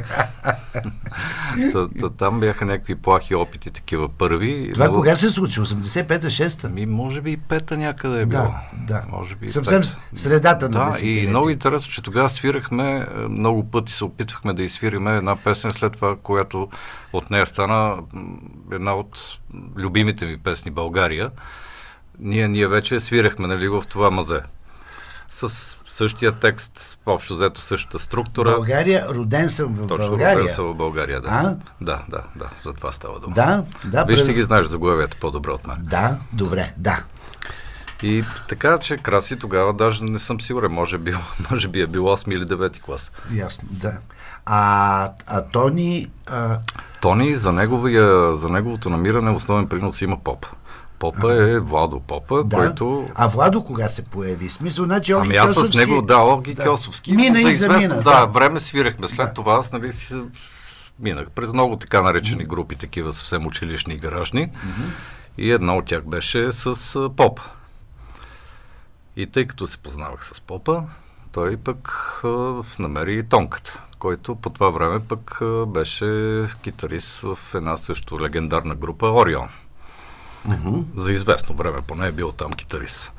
[SPEAKER 30] та, та, там бяха някакви плахи опити, такива първи.
[SPEAKER 28] Това
[SPEAKER 30] Но-
[SPEAKER 28] кога се случи? 85-та, 6-та?
[SPEAKER 30] Ми, може би и пета някъде е било.
[SPEAKER 28] Да, да.
[SPEAKER 30] Може би
[SPEAKER 28] Съвсем средата на
[SPEAKER 30] Да, и много интересно, че тогава свирахме, е, много пъти се опитвахме да изсвириме една песен, след това, която от нея стана една от любимите ми песни България. Ние, ние вече свирахме нали, в това мазе. С същия текст, общо взето същата структура.
[SPEAKER 28] България, роден съм в
[SPEAKER 30] Точно,
[SPEAKER 28] България.
[SPEAKER 30] роден съм в България, да.
[SPEAKER 28] А?
[SPEAKER 30] Да, да, да, за това става дума.
[SPEAKER 28] Да, да,
[SPEAKER 30] Виж,
[SPEAKER 28] пред-
[SPEAKER 30] ти ги знаеш заглавията по-добре от мен.
[SPEAKER 28] Да, добре, да.
[SPEAKER 30] И така, че Краси тогава даже не съм сигурен, може би, може би е бил 8 или 9 клас.
[SPEAKER 28] Ясно, да. А, а Тони... А,
[SPEAKER 30] Тони, за, неговия, за неговото намиране основен принос има Поп. Попа е Владо Попа,
[SPEAKER 28] да.
[SPEAKER 30] който...
[SPEAKER 28] А Владо кога се появи? Смисъл, значи Оги
[SPEAKER 30] Ами аз с
[SPEAKER 28] Кьосовски-
[SPEAKER 30] него, да, Оги да. Кьосовски.
[SPEAKER 28] Мина
[SPEAKER 30] за
[SPEAKER 28] и
[SPEAKER 30] известно,
[SPEAKER 28] замина.
[SPEAKER 30] Да, време свирахме. След това аз, нали, си минах през много така наречени групи, такива съвсем училищни и гаражни. И една от тях беше с а, Поп. И тъй като се познавах с Попа, той пък а, намери и Тонката, който по това време пък а, беше китарист в една също легендарна група Орион. За известно време поне е бил там китарист.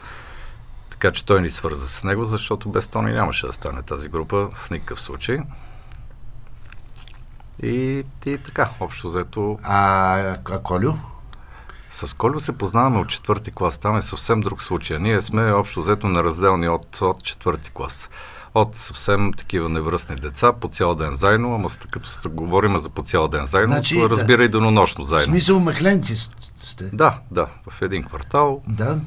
[SPEAKER 30] Така че той ни свърза с него, защото без Тони нямаше да стане тази група в никакъв случай. И, и така, общо взето.
[SPEAKER 28] А, а Колю?
[SPEAKER 30] С Колю се познаваме от четвърти клас. Там е съвсем друг случай. Ние сме общо взето неразделни от, от четвърти клас. От съвсем такива невръстни деца, по цял ден заедно, ама като говорим за по цял ден заедно,
[SPEAKER 28] Значи,
[SPEAKER 30] значи,
[SPEAKER 28] да.
[SPEAKER 30] разбира и денонощно
[SPEAKER 28] В
[SPEAKER 30] заедно.
[SPEAKER 28] смисъл махленци сте?
[SPEAKER 30] Да, да, в един квартал,
[SPEAKER 28] Да,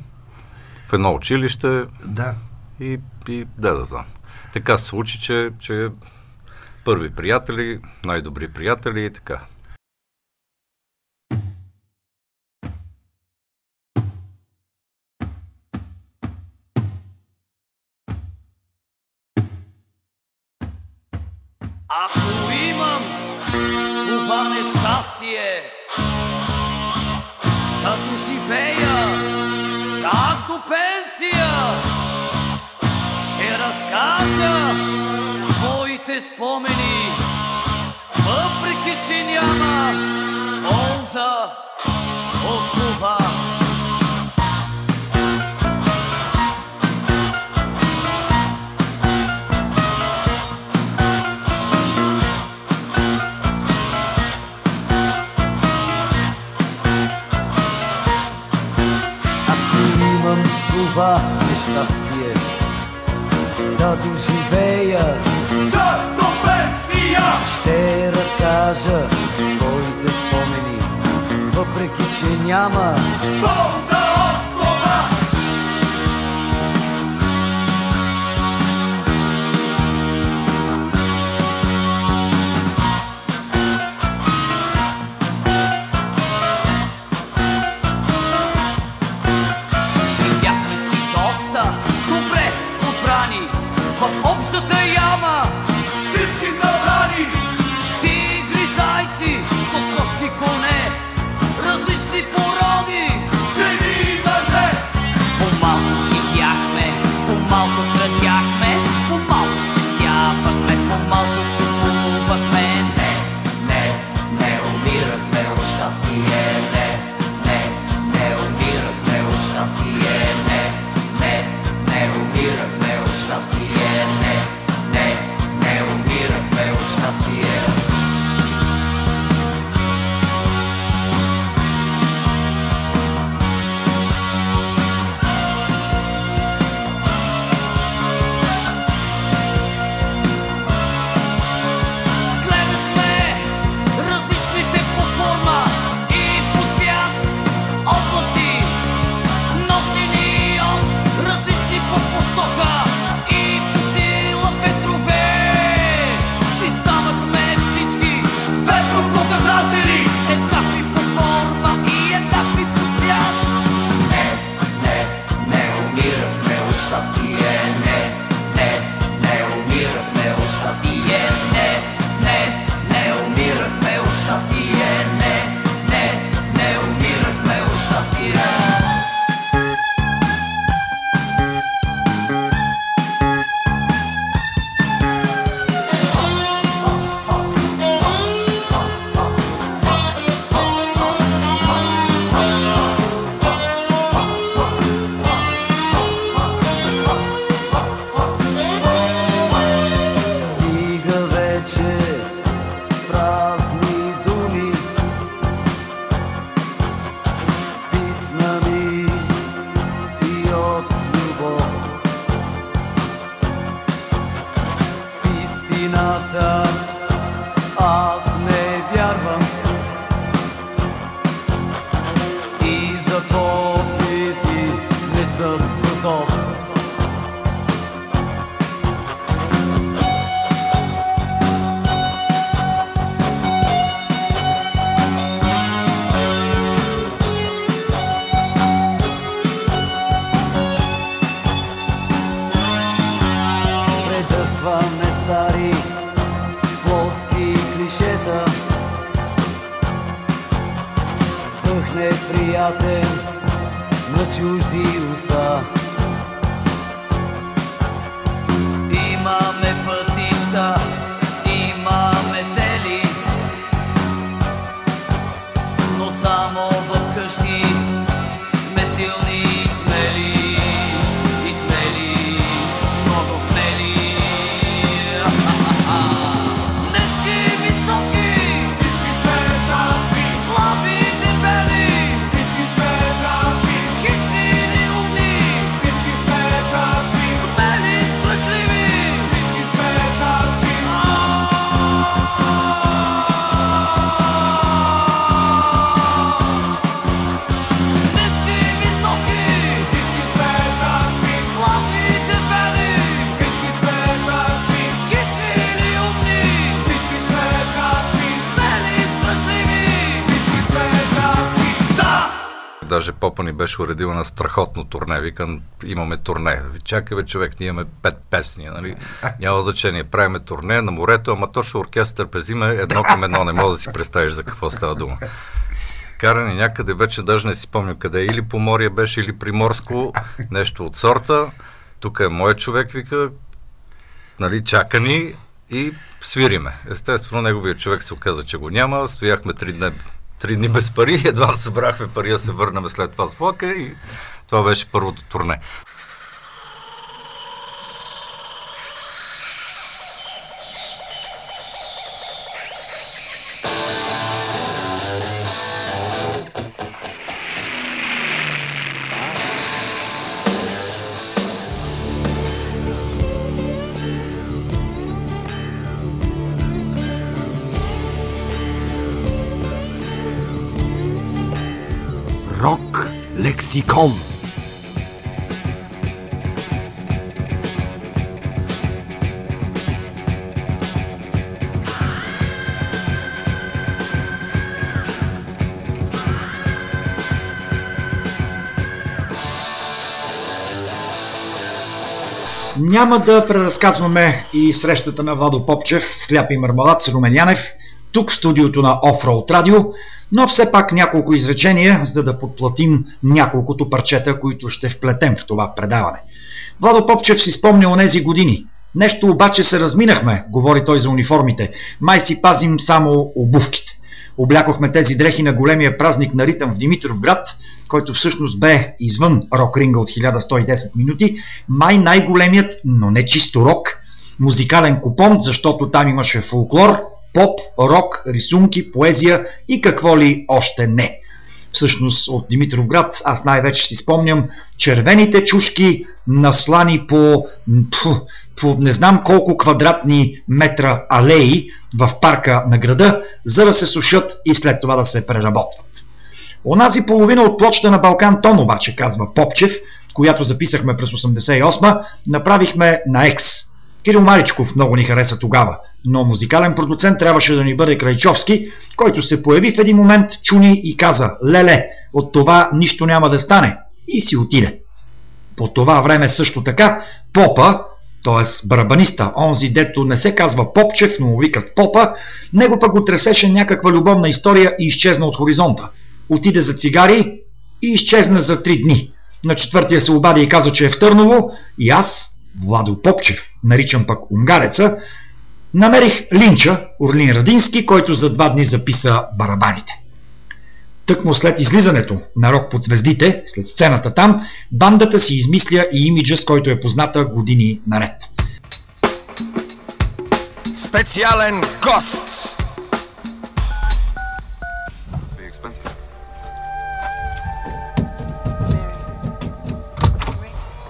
[SPEAKER 30] в едно училище
[SPEAKER 28] да.
[SPEAKER 30] и, и да да знам. Така се случи, че, че първи приятели, най-добри приятели и така.
[SPEAKER 13] chama Onza Otuva. Kuwa jest na wpierw, na duży. ще разкажа своите спомени, въпреки че няма полза от това. Живяхме си доста добре отбрани в общата before.
[SPEAKER 30] Даже Попа ни беше уредил на страхотно турне. Викам, имаме турне. Чакай бе, човек, ние имаме пет песни, нали? Няма значение. Правиме турне на морето, ама точно оркестър пезиме едно към едно. Не може да си представиш за какво става дума. Каране някъде, вече даже не си спомням къде. Или по море беше, или приморско, нещо от сорта. Тук е мой човек, вика, нали, чака ни и свириме. Естествено, неговия човек се оказа, че го няма. Стояхме три дни, три дни без пари, едва събрахме пари да се върнем след това с влака и това беше първото турне.
[SPEAKER 1] Лексикон.
[SPEAKER 2] Няма да преразказваме и срещата на Владо Попчев хляб и мармалад с Руменянев, тук в студиото на Offroad Radio, но все пак няколко изречения, за да подплатим няколкото парчета, които ще вплетем в това предаване. Владо Попчев си спомня онези години. Нещо обаче се разминахме, говори той за униформите. Май си пазим само обувките. Облякохме тези дрехи на големия празник на ритъм в Димитров град, който всъщност бе извън рок-ринга от 1110 минути, май най-големият, но не чисто рок, музикален купон, защото там имаше фолклор, поп, рок, рисунки, поезия и какво ли още не. Всъщност от Димитровград аз най-вече си спомням червените чушки, наслани по, по, по не знам колко квадратни метра алеи в парка на града, за да се сушат и след това да се преработват. Онази половина от плочта на Балкан Тон обаче, казва Попчев, която записахме през 88 направихме на Екс. Кирил Маричков много ни хареса тогава, но музикален продуцент трябваше да ни бъде Крайчовски, който се появи в един момент, чуни и каза «Леле, от това нищо няма да стане» и си отиде. По това време също така Попа, т.е. барабаниста, онзи дето не се казва Попчев, но му викат Попа, него пък го тресеше някаква любовна история и изчезна от хоризонта. Отиде за цигари и изчезна за три дни. На четвъртия се обади и каза, че е в Търново и аз, Владо Попчев, наричам пък унгареца, намерих Линча, Орлин Радински, който за два дни записа барабаните. Тъкмо след излизането на Рок под звездите, след сцената там, бандата си измисля и имиджа, с който е позната години наред.
[SPEAKER 27] Специален гост!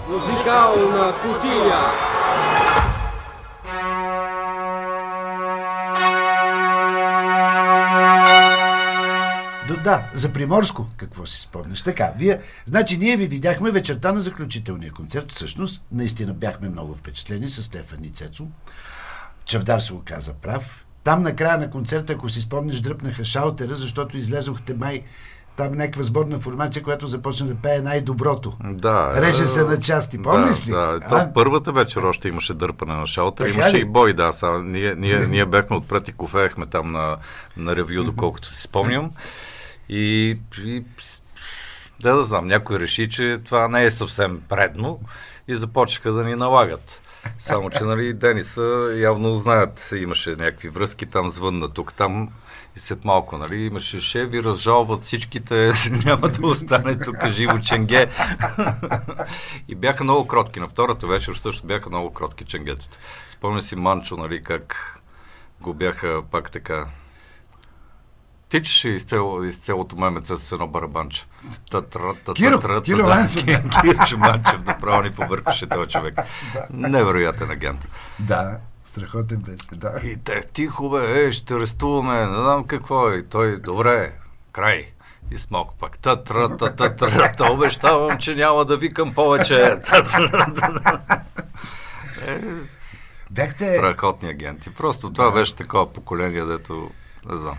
[SPEAKER 14] Музикална кутия!
[SPEAKER 28] Да, за Приморско, какво си спомняш? Така, вие, значи ние ви видяхме вечерта на заключителния концерт. Всъщност, наистина бяхме много впечатлени с Стефан и Цецо. Чавдар се оказа прав. Там на края на концерта, ако си спомниш, дръпнаха шалтера, защото излезохте май там някаква сборна формация, която започна да пее най-доброто.
[SPEAKER 30] Да.
[SPEAKER 28] Реже се на части, помниш
[SPEAKER 30] да,
[SPEAKER 28] ли?
[SPEAKER 30] Да, то
[SPEAKER 28] А?
[SPEAKER 30] първата вечер още имаше дърпане на шалтер,
[SPEAKER 28] Така
[SPEAKER 30] имаше
[SPEAKER 28] ли?
[SPEAKER 30] и бой, да. Са, ние, ние, ние бяхме отпред и кофеехме там на, на ревю, доколкото си спомням. И, и да да знам, някой реши, че това не е съвсем предно и започнаха да ни налагат. Само, че нали, Дениса явно знаят, имаше някакви връзки, там звънна тук, там и след малко, нали, имаше шеви, разжалват всичките, няма да остане тук живо ченге. и бяха много кротки. На втората вечер също бяха много кротки ченгетата. Спомня си Манчо, нали, как го бяха пак така тичаше из, цяло, из цялото мемеце с едно барабанче.
[SPEAKER 28] Киро, Манчев, да.
[SPEAKER 30] Киро Манчев направо ни побъркаше този човек. Невероятен агент.
[SPEAKER 28] Да, страхотен беше, да.
[SPEAKER 30] И те, тихо бе, е, ще арестуваме, не знам какво е. И той, добре, край. И смок пак. Та, тра, та, та, тра, та, обещавам, че няма да викам повече. Та, тра, та, та. Е,
[SPEAKER 28] Бяхте...
[SPEAKER 30] Страхотни агенти. Просто това беше такова поколение, дето, не знам.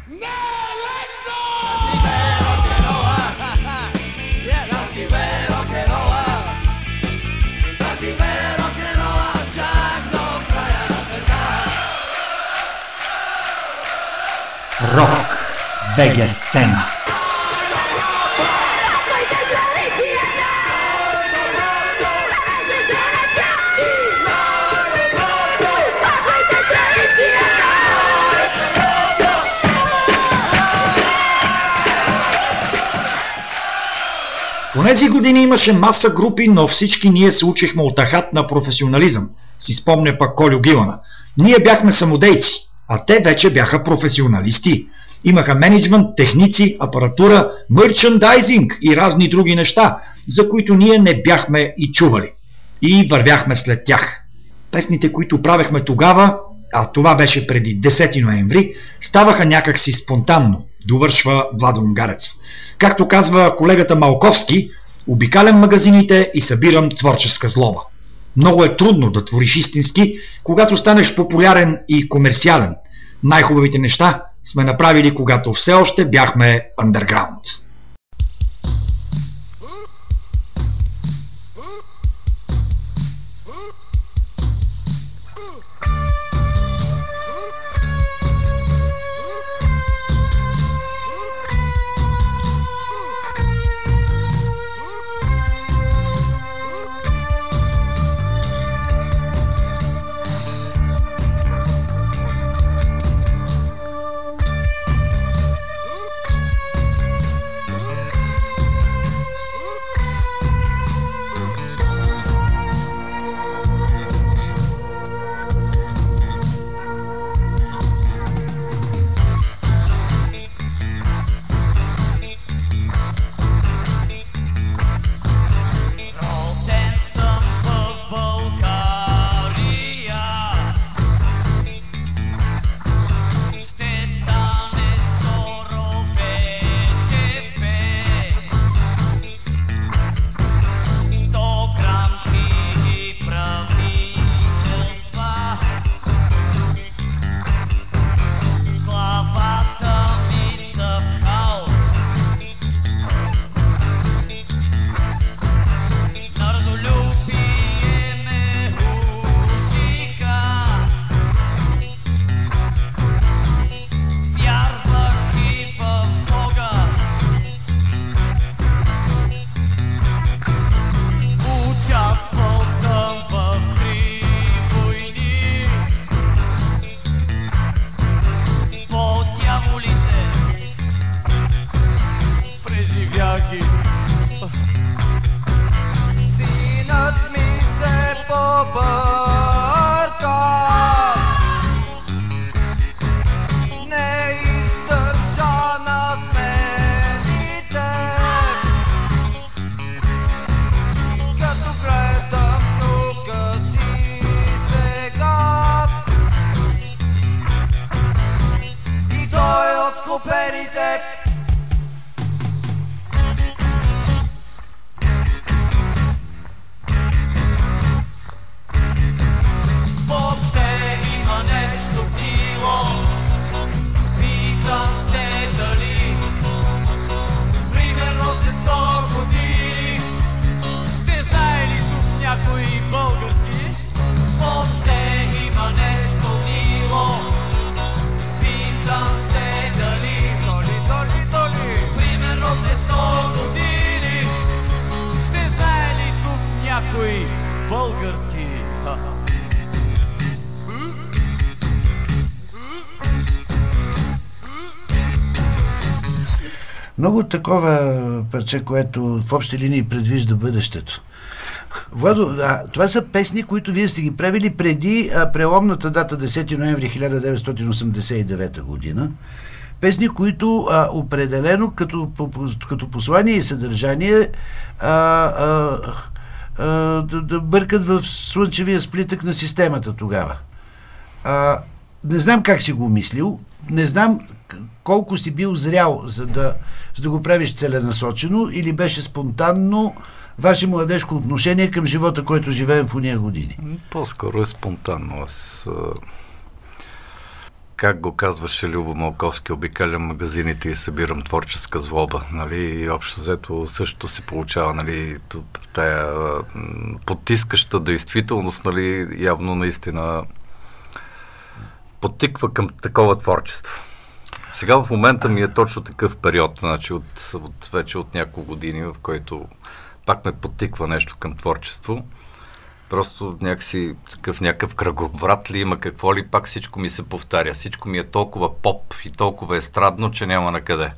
[SPEAKER 31] Rock, BG Scena. В онези години имаше маса групи, но всички ние се учихме от ахат на професионализъм. Си спомня пак Колю Гилана. Ние бяхме самодейци, а те вече бяха професионалисти. Имаха менеджмент, техници, апаратура, мерчендайзинг и разни други неща, за които ние не бяхме и чували. И вървяхме след тях. Песните, които правехме тогава, а това беше преди 10 ноември, ставаха някакси спонтанно, довършва Владо Унгарец. Както казва колегата Малковски, обикалям магазините и събирам творческа злоба. Много е трудно да твориш истински, когато станеш популярен и комерциален. Най-хубавите неща сме направили, когато все още бяхме андерграунд.
[SPEAKER 28] Такова парче, което в общи линии предвижда бъдещето. Владо, а, това са песни, които вие сте ги правили преди а, преломната дата 10 ноември 1989 година. Песни, които а, определено като, по- като послание и съдържание а, а, а, да, да бъркат в слънчевия сплитък на системата тогава. А, не знам как си го мислил, не знам колко си бил зрял, за да, за да го правиш целенасочено или беше спонтанно ваше младежко отношение към живота, който живеем в уния години.
[SPEAKER 30] По-скоро е спонтанно. Аз, как го казваше Любо Малковски, обикалям магазините и събирам творческа злоба. Нали? И общо взето също се получава нали, тая потискаща действителност, нали, явно наистина подтиква към такова творчество. Сега в момента ми е точно такъв период, значи от, от вече от няколко години, в който пак ме подтиква нещо към творчество. Просто някакси такъв някакъв кръговрат ли има, какво ли, пак всичко ми се повтаря. Всичко ми е толкова поп и толкова естрадно, че няма на къде.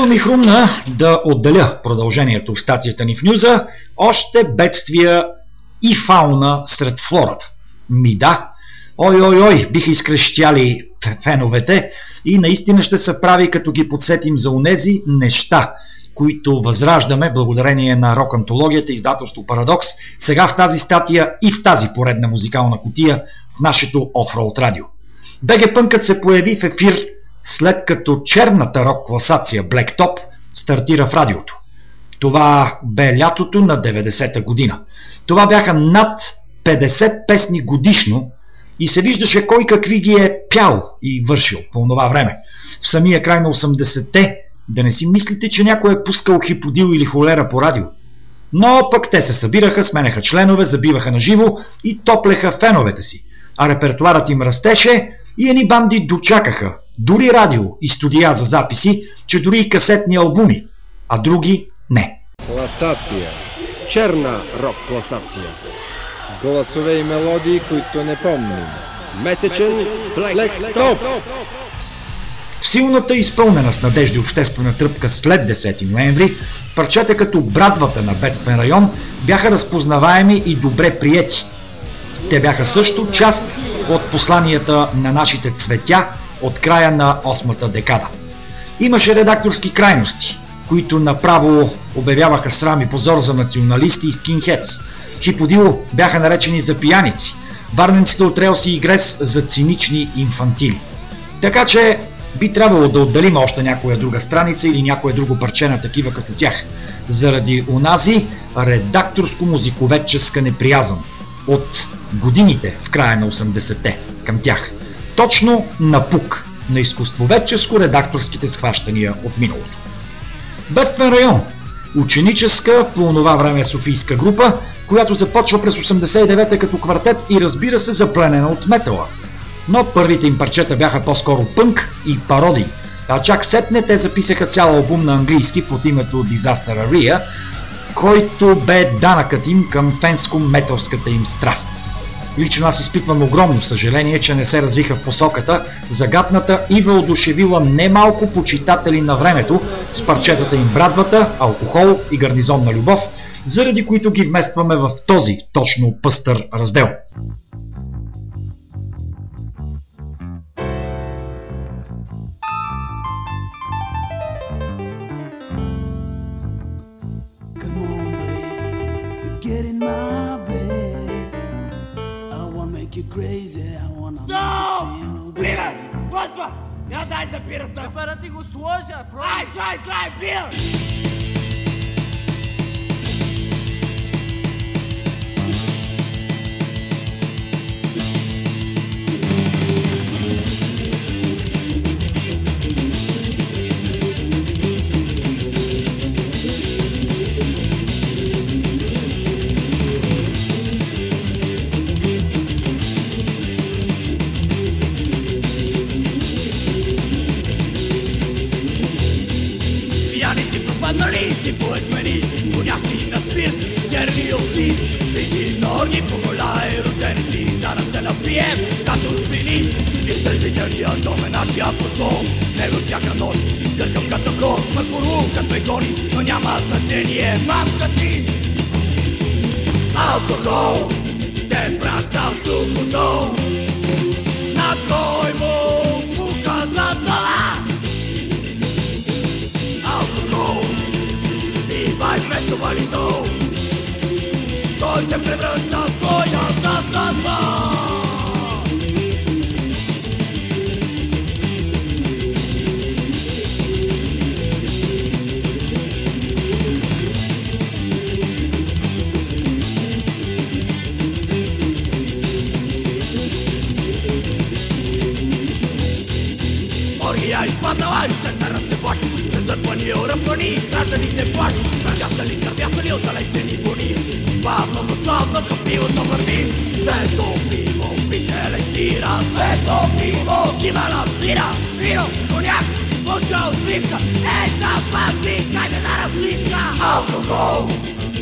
[SPEAKER 2] Както ми хрумна да отделя продължението в статията ни в Нюза, още бедствия и фауна сред флората. Ми да, ой, ой, ой, биха изкрещяли феновете и наистина ще се прави, като ги подсетим за онези неща, които възраждаме благодарение на рок-антологията, издателство Парадокс, сега в тази статия и в тази поредна музикална котия в нашето офроуд радио. БГ Пънкът се появи в ефир след като черната рок класация Black Top стартира в радиото. Това бе лятото на 90-та година. Това бяха над 50 песни годишно и се виждаше кой какви ги е пял и вършил по това време. В самия край на 80-те, да не си мислите, че някой е пускал хиподил или холера по радио. Но пък те се събираха, сменяха членове, забиваха на живо и топлеха феновете си. А репертуарът им растеше и едни банди дочакаха дори радио и студия за записи, че дори и касетни албуми, а други не.
[SPEAKER 14] Класация Черна рок класация. Гласове и мелодии, които не помним. Месечен флек топ.
[SPEAKER 2] В силната изпълнена с надежди обществена тръпка след 10 ноември, парчета като Брадвата на бедствен район бяха разпознаваеми и добре приети. Те бяха също част от посланията на нашите цветя от края на 8-та декада. Имаше редакторски крайности, които направо обявяваха срам и позор за националисти и скинхедс. Хиподило бяха наречени за пияници, варненците от Релси и Грес за цинични инфантили. Така че би трябвало да отделим още някоя друга страница или някое друго парче на такива като тях, заради унази редакторско-музиковедческа неприязъм от годините в края на 80-те към тях. Точно на пук на изкуствоведческо-редакторските схващания от миналото. Бедствен район. Ученическа, по онова време Софийска група, която започва през 89-та като квартет и разбира се запленена от метала. Но първите им парчета бяха по-скоро пънк и пародии. А чак сетне те записаха цял албум на английски под името Disaster Area, който бе данъкът им към фенско-металската им страст. Лично аз изпитвам огромно съжаление, че не се развиха в посоката, загатната и въодушевила немалко почитатели на времето с парчетата им Брадвата, Алкохол и Гарнизонна любов, заради които ги вместваме в този точно пъстър раздел.
[SPEAKER 11] You crazy. I wanna
[SPEAKER 32] Стоп!
[SPEAKER 11] make you feel
[SPEAKER 32] Бира!
[SPEAKER 11] good.
[SPEAKER 32] Готва! Я дай за бирата!
[SPEAKER 11] Пара ти го сложа, про.
[SPEAKER 32] Ай, дай, дай, бира!
[SPEAKER 12] Изтървителния дом е него всяка нощ, гъркам като кон, ме порукат ме гони, но няма значение, мамка ти. Алкохол, те праща в сухото, на кой му показа това? алкохол Бивай вместо валито Той се превръща Оръпани, гражданите плаши Мъргасали, кървясали отдалечени вони Бавно, но славно към пивото върви. Свето пиво, пите елексира. Свето пиво, шива на бира Вино, коняк, луча усмивка Ей, за паци, хайде на разливка Алкохол,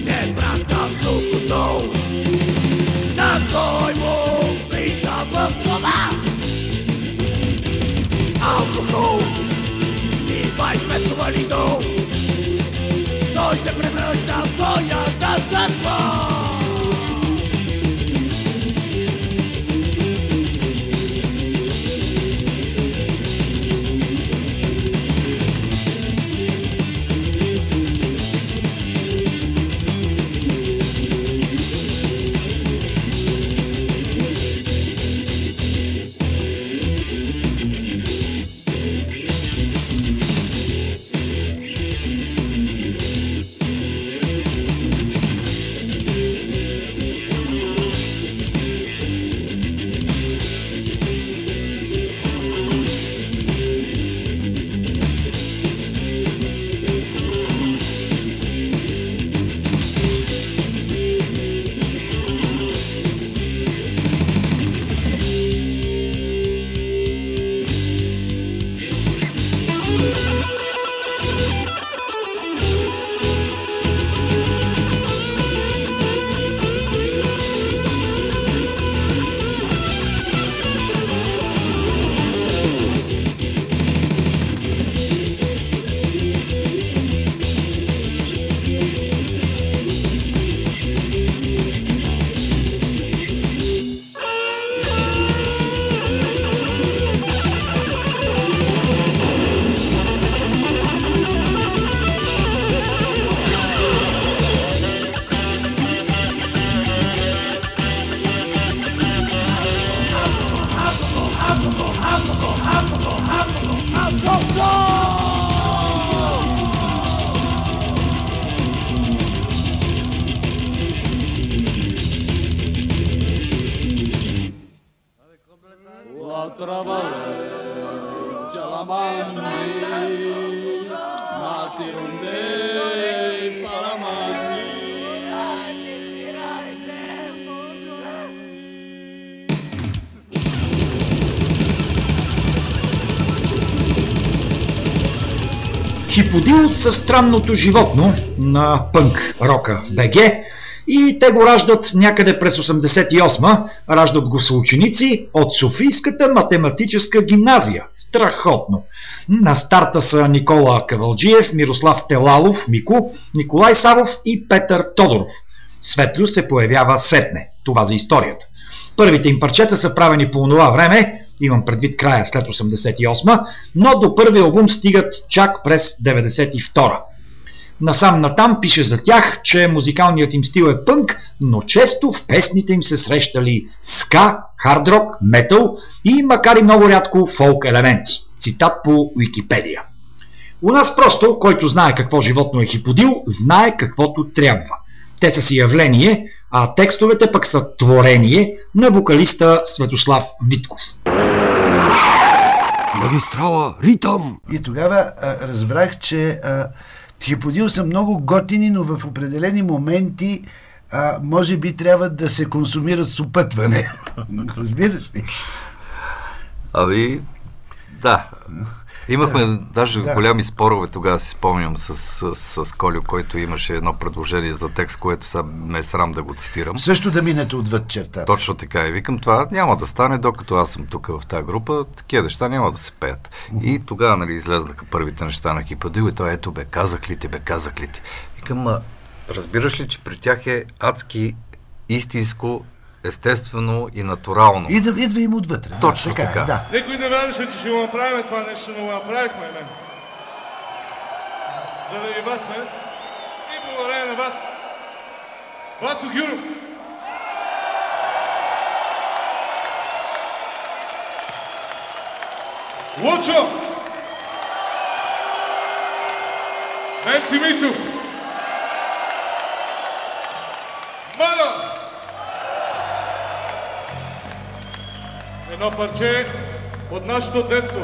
[SPEAKER 12] те пращам сухото. На кой му влиза в това? Алкохол, Бивай вместо валидо Той се превръща в твоята
[SPEAKER 2] Хиподил са странното животно на пънк рока в БГ и те го раждат някъде през 88-ма, раждат го съученици от Софийската математическа гимназия. Страхотно! На старта са Никола Кавалджиев, Мирослав Телалов, Мико, Николай Савов и Петър Тодоров. Светлю се появява сетне. Това за историята. Първите им парчета са правени по това време, имам предвид края след 88, но до първи албум стигат чак през 92. Насам натам пише за тях, че музикалният им стил е пънк, но често в песните им се срещали ска, хардрок, метал и макар и много рядко фолк елементи. Цитат по Уикипедия. У нас просто, който знае какво животно е хиподил, знае каквото трябва. Те са си явление, а текстовете пък са творение на вокалиста Светослав Витков.
[SPEAKER 28] Магистрала, ритъм! И тогава а, разбрах, че а, хиподил са много готини, но в определени моменти а, може би трябва да се консумират с опътване. Разбираш ли?
[SPEAKER 30] Ами, да. Имахме
[SPEAKER 28] Да.
[SPEAKER 30] даже
[SPEAKER 28] Да.
[SPEAKER 30] голями спорове, тогава си спомням с, с, с Колю, който имаше едно предложение за текст, което сега ме е срам да го цитирам.
[SPEAKER 28] Също да минете отвъд черта.
[SPEAKER 30] Точно така и викам, това няма да стане, докато аз съм тук в тази група, такива неща няма да се пеят. И тогава нали, излезнаха първите неща на Хипадил и той ето бе, казах ли ти, бе, казах ли ти. Викам, разбираш ли, че при тях е адски истинско, естествено и натурално.
[SPEAKER 28] Идва, идва им отвътре.
[SPEAKER 30] Точно
[SPEAKER 28] така. е,
[SPEAKER 30] така.
[SPEAKER 28] Да.
[SPEAKER 27] Никой не вярваше, че ще го направим това нещо, но го направихме. Мен. Заради вас, мен. И благодарение на вас. Васо Гюров. Лучо. Ненци Мицов. Мано. Едно парче от нашето детство.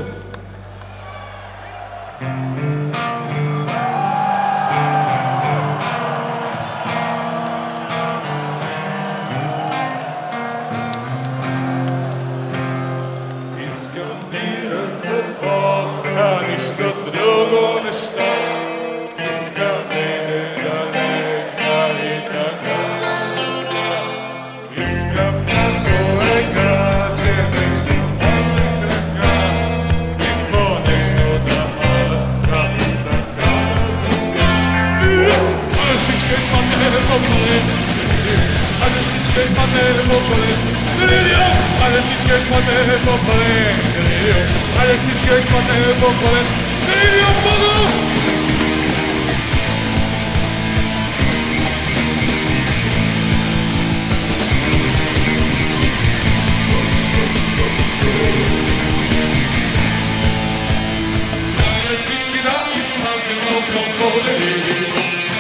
[SPEAKER 27] Ale всичко изпадне в околе. Ale всичко изпадне в околе. Богу!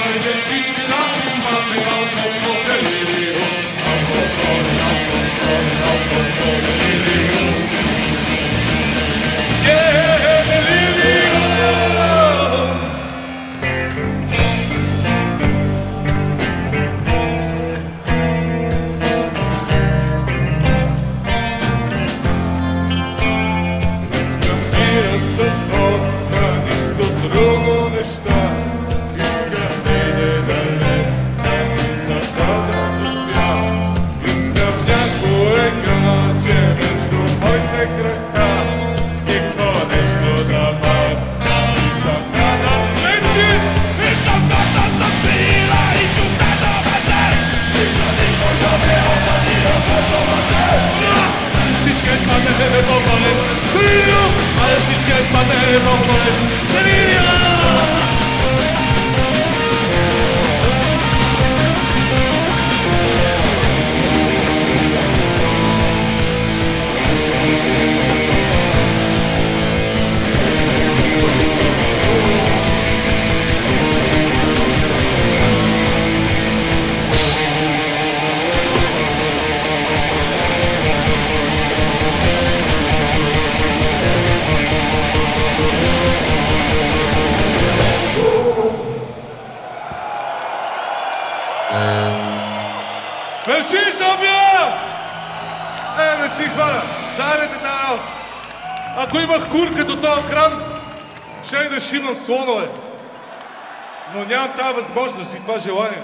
[SPEAKER 27] Айде всички да изпадне в Искам Але всички изпадне в околе. си хора, заедете тази работа. Ако имах кур като този кран,
[SPEAKER 33] ще и да шивам слонове. Но нямам тази възможност и това желание.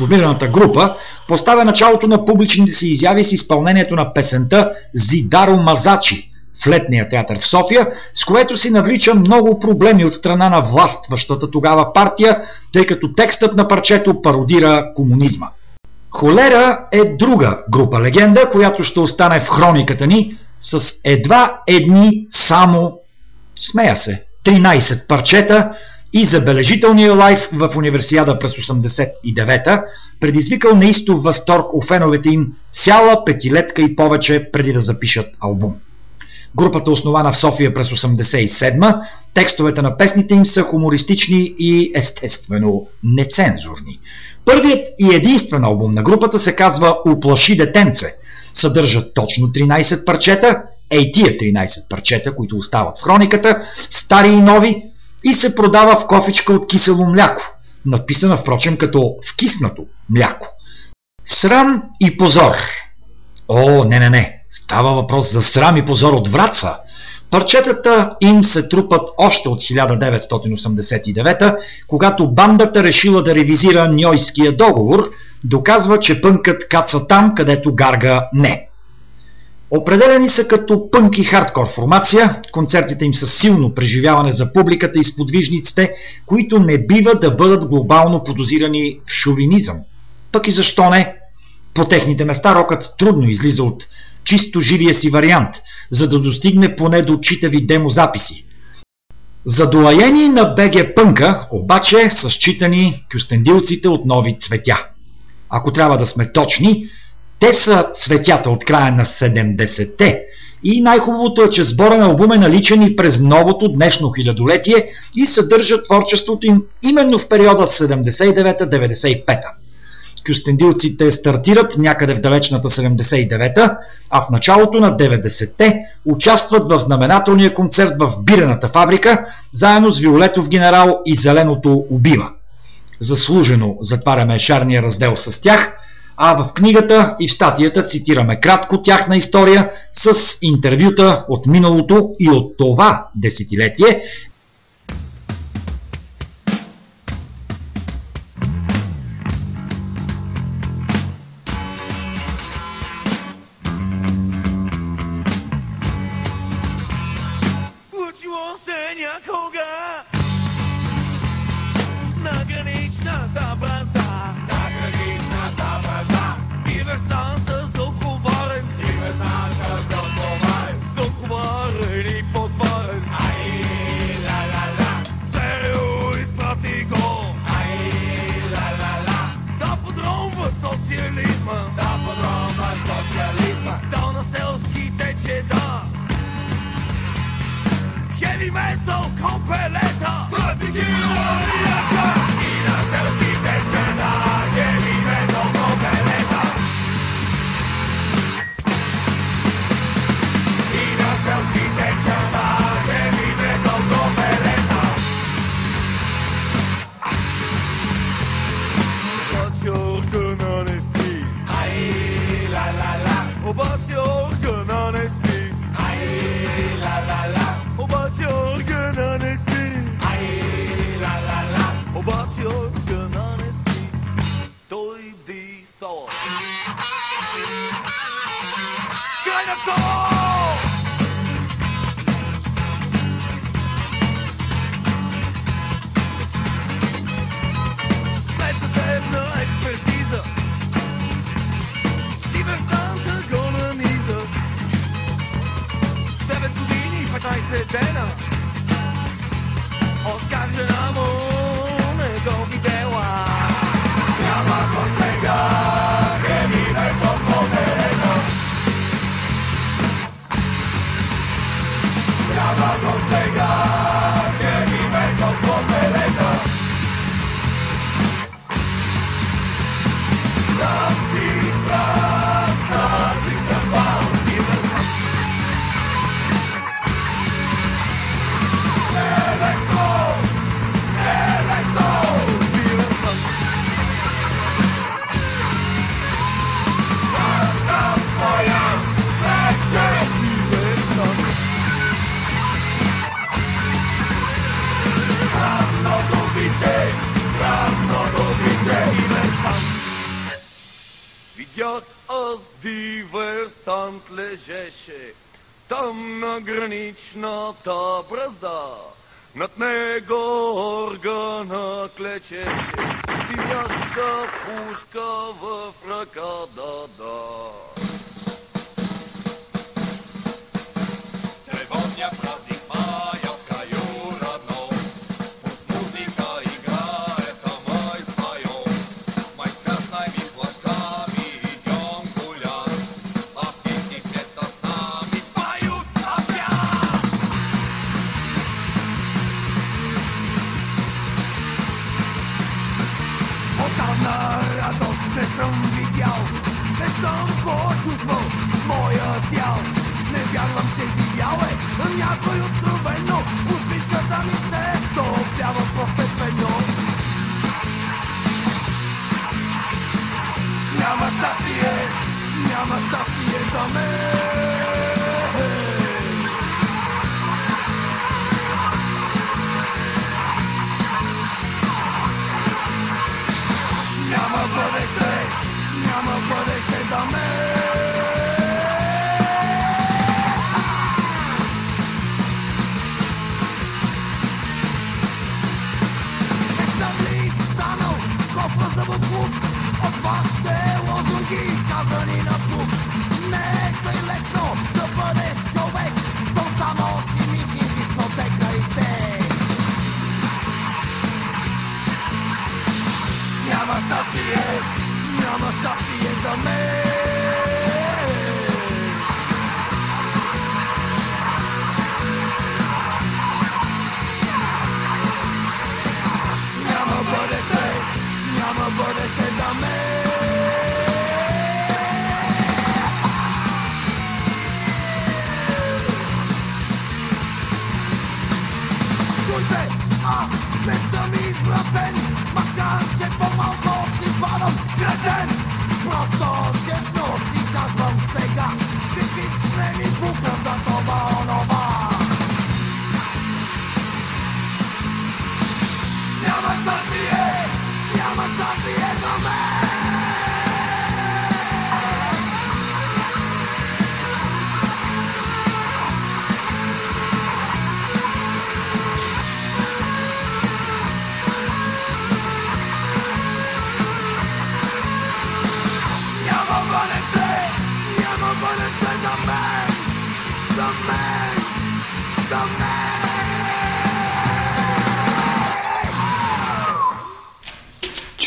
[SPEAKER 2] сформираната група, поставя началото на публичните си изяви с изпълнението на песента «Зидаро Мазачи» в Летния театър в София, с което си навлича много проблеми от страна на властващата тогава партия, тъй като текстът на парчето пародира комунизма. Холера е друга група легенда, която ще остане в хрониката ни с едва едни само, смея се, 13 парчета – забележителния лайф в универсиада през 89-та, предизвикал неистов възторг у феновете им цяла петилетка и повече преди да запишат албум. Групата основана в София през 87 текстовете на песните им са хумористични и естествено нецензурни. Първият и единствен албум на групата се казва Уплаши детенце. Съдържа точно 13 парчета, ей тия 13 парчета, които остават в хрониката, стари и нови, и се продава в кофичка от кисело мляко, надписана впрочем като вкиснато мляко. Срам и позор. О, не, не, не. Става въпрос за срам и позор от Враца. Парчетата им се трупат още от 1989, когато бандата решила да ревизира Ньойския договор, доказва, че пънкът каца там, където гарга не. Определени са като пънк и хардкор формация, концертите им са силно преживяване за публиката и сподвижниците, които не бива да бъдат глобално подозирани в шовинизъм. Пък и защо не? По техните места рокът трудно излиза от чисто живия си вариант, за да достигне поне до читави демозаписи. За на БГ Пънка обаче са считани кюстендилците от нови цветя. Ако трябва да сме точни, те са цветята от края на 70-те. И най-хубавото е, че сбора на албум е наличен и през новото днешно хилядолетие и съдържа творчеството им именно в периода 79-95. Кюстендилците стартират някъде в далечната 79-та, а в началото на 90-те участват в знаменателния концерт в бирената фабрика, заедно с Виолетов генерал и Зеленото убива. Заслужено затваряме шарния раздел с тях, а в книгата и в статията цитираме кратко тяхна история с интервюта от миналото и от това десетилетие,
[SPEAKER 27] Над него органа клечеше, димяща пушка в ръка, да, да.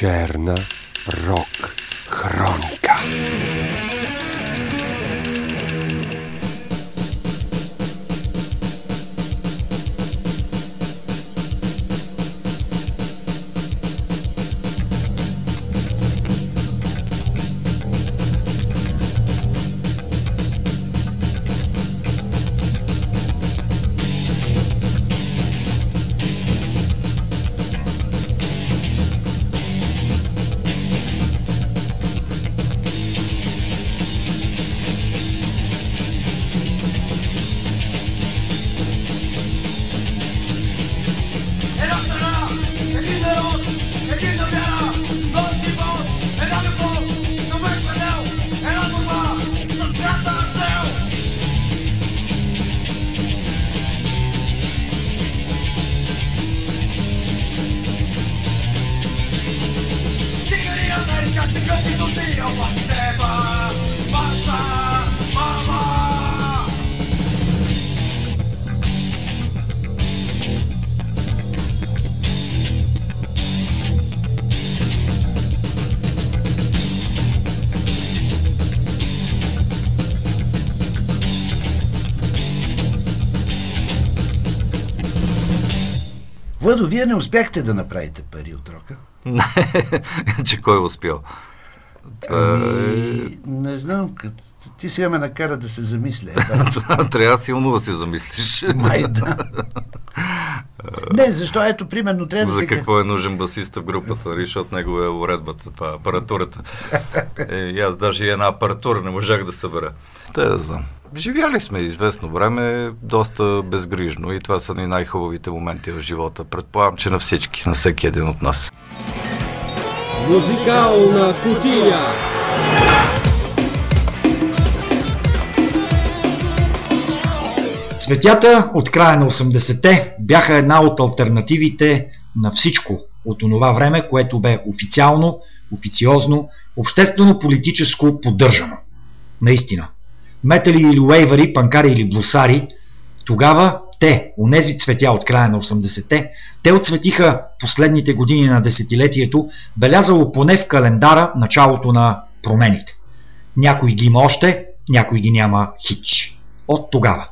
[SPEAKER 34] Черна
[SPEAKER 28] Владо, вие не успяхте да направите пари от рока?
[SPEAKER 30] че кой е успял? Това
[SPEAKER 28] Ами, не знам, кът- ти сега ме накара да се замисля.
[SPEAKER 30] е... Трябва силно да се замислиш.
[SPEAKER 28] Май да. Не, защо ето, примерно, трябва да
[SPEAKER 30] За какво е нужен басист в групата, нали, защото него е уредбата, това е апаратурата. Е, и аз даже и една апаратура не можах да събера. Те да знам. Живяли сме известно време, доста безгрижно и това са ни най-хубавите моменти в живота. Предполагам, че на всички, на всеки един от нас.
[SPEAKER 14] Музикална кутия.
[SPEAKER 2] Цветята от края на 80-те бяха една от альтернативите на всичко от онова време, което бе официално, официозно, обществено-политическо поддържано. Наистина. Метали или уейвари, панкари или блусари, тогава те, онези цветя от края на 80-те, те отцветиха последните години на десетилетието, белязало поне в календара началото на промените. Някой ги има още, някой ги няма хич. От тогава.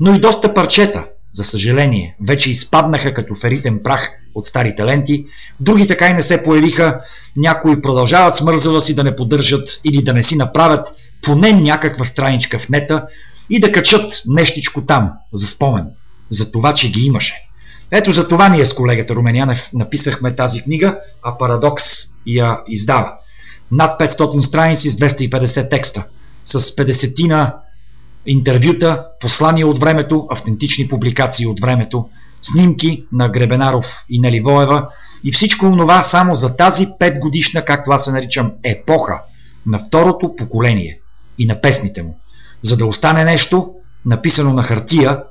[SPEAKER 2] Но и доста парчета, за съжаление, вече изпаднаха като феритен прах от старите ленти, други така и не се появиха, някои продължават с мързела си да не поддържат или да не си направят поне някаква страничка в нета и да качат нещичко там, за спомен, за това, че ги имаше. Ето за това ние с колегата Руменянев написахме тази книга, а Парадокс я издава. Над 500 страници с 250 текста, с 50 интервюта, послания от времето, автентични публикации от времето, снимки на Гребенаров и Нели Воева и всичко това само за тази 5 годишна, както аз се наричам, епоха на второто поколение и на песните му, за да остане нещо написано на хартия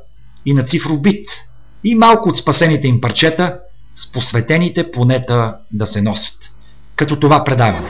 [SPEAKER 2] и на цифров бит и малко от спасените им парчета с посветените планета да се носят. Като това предавам.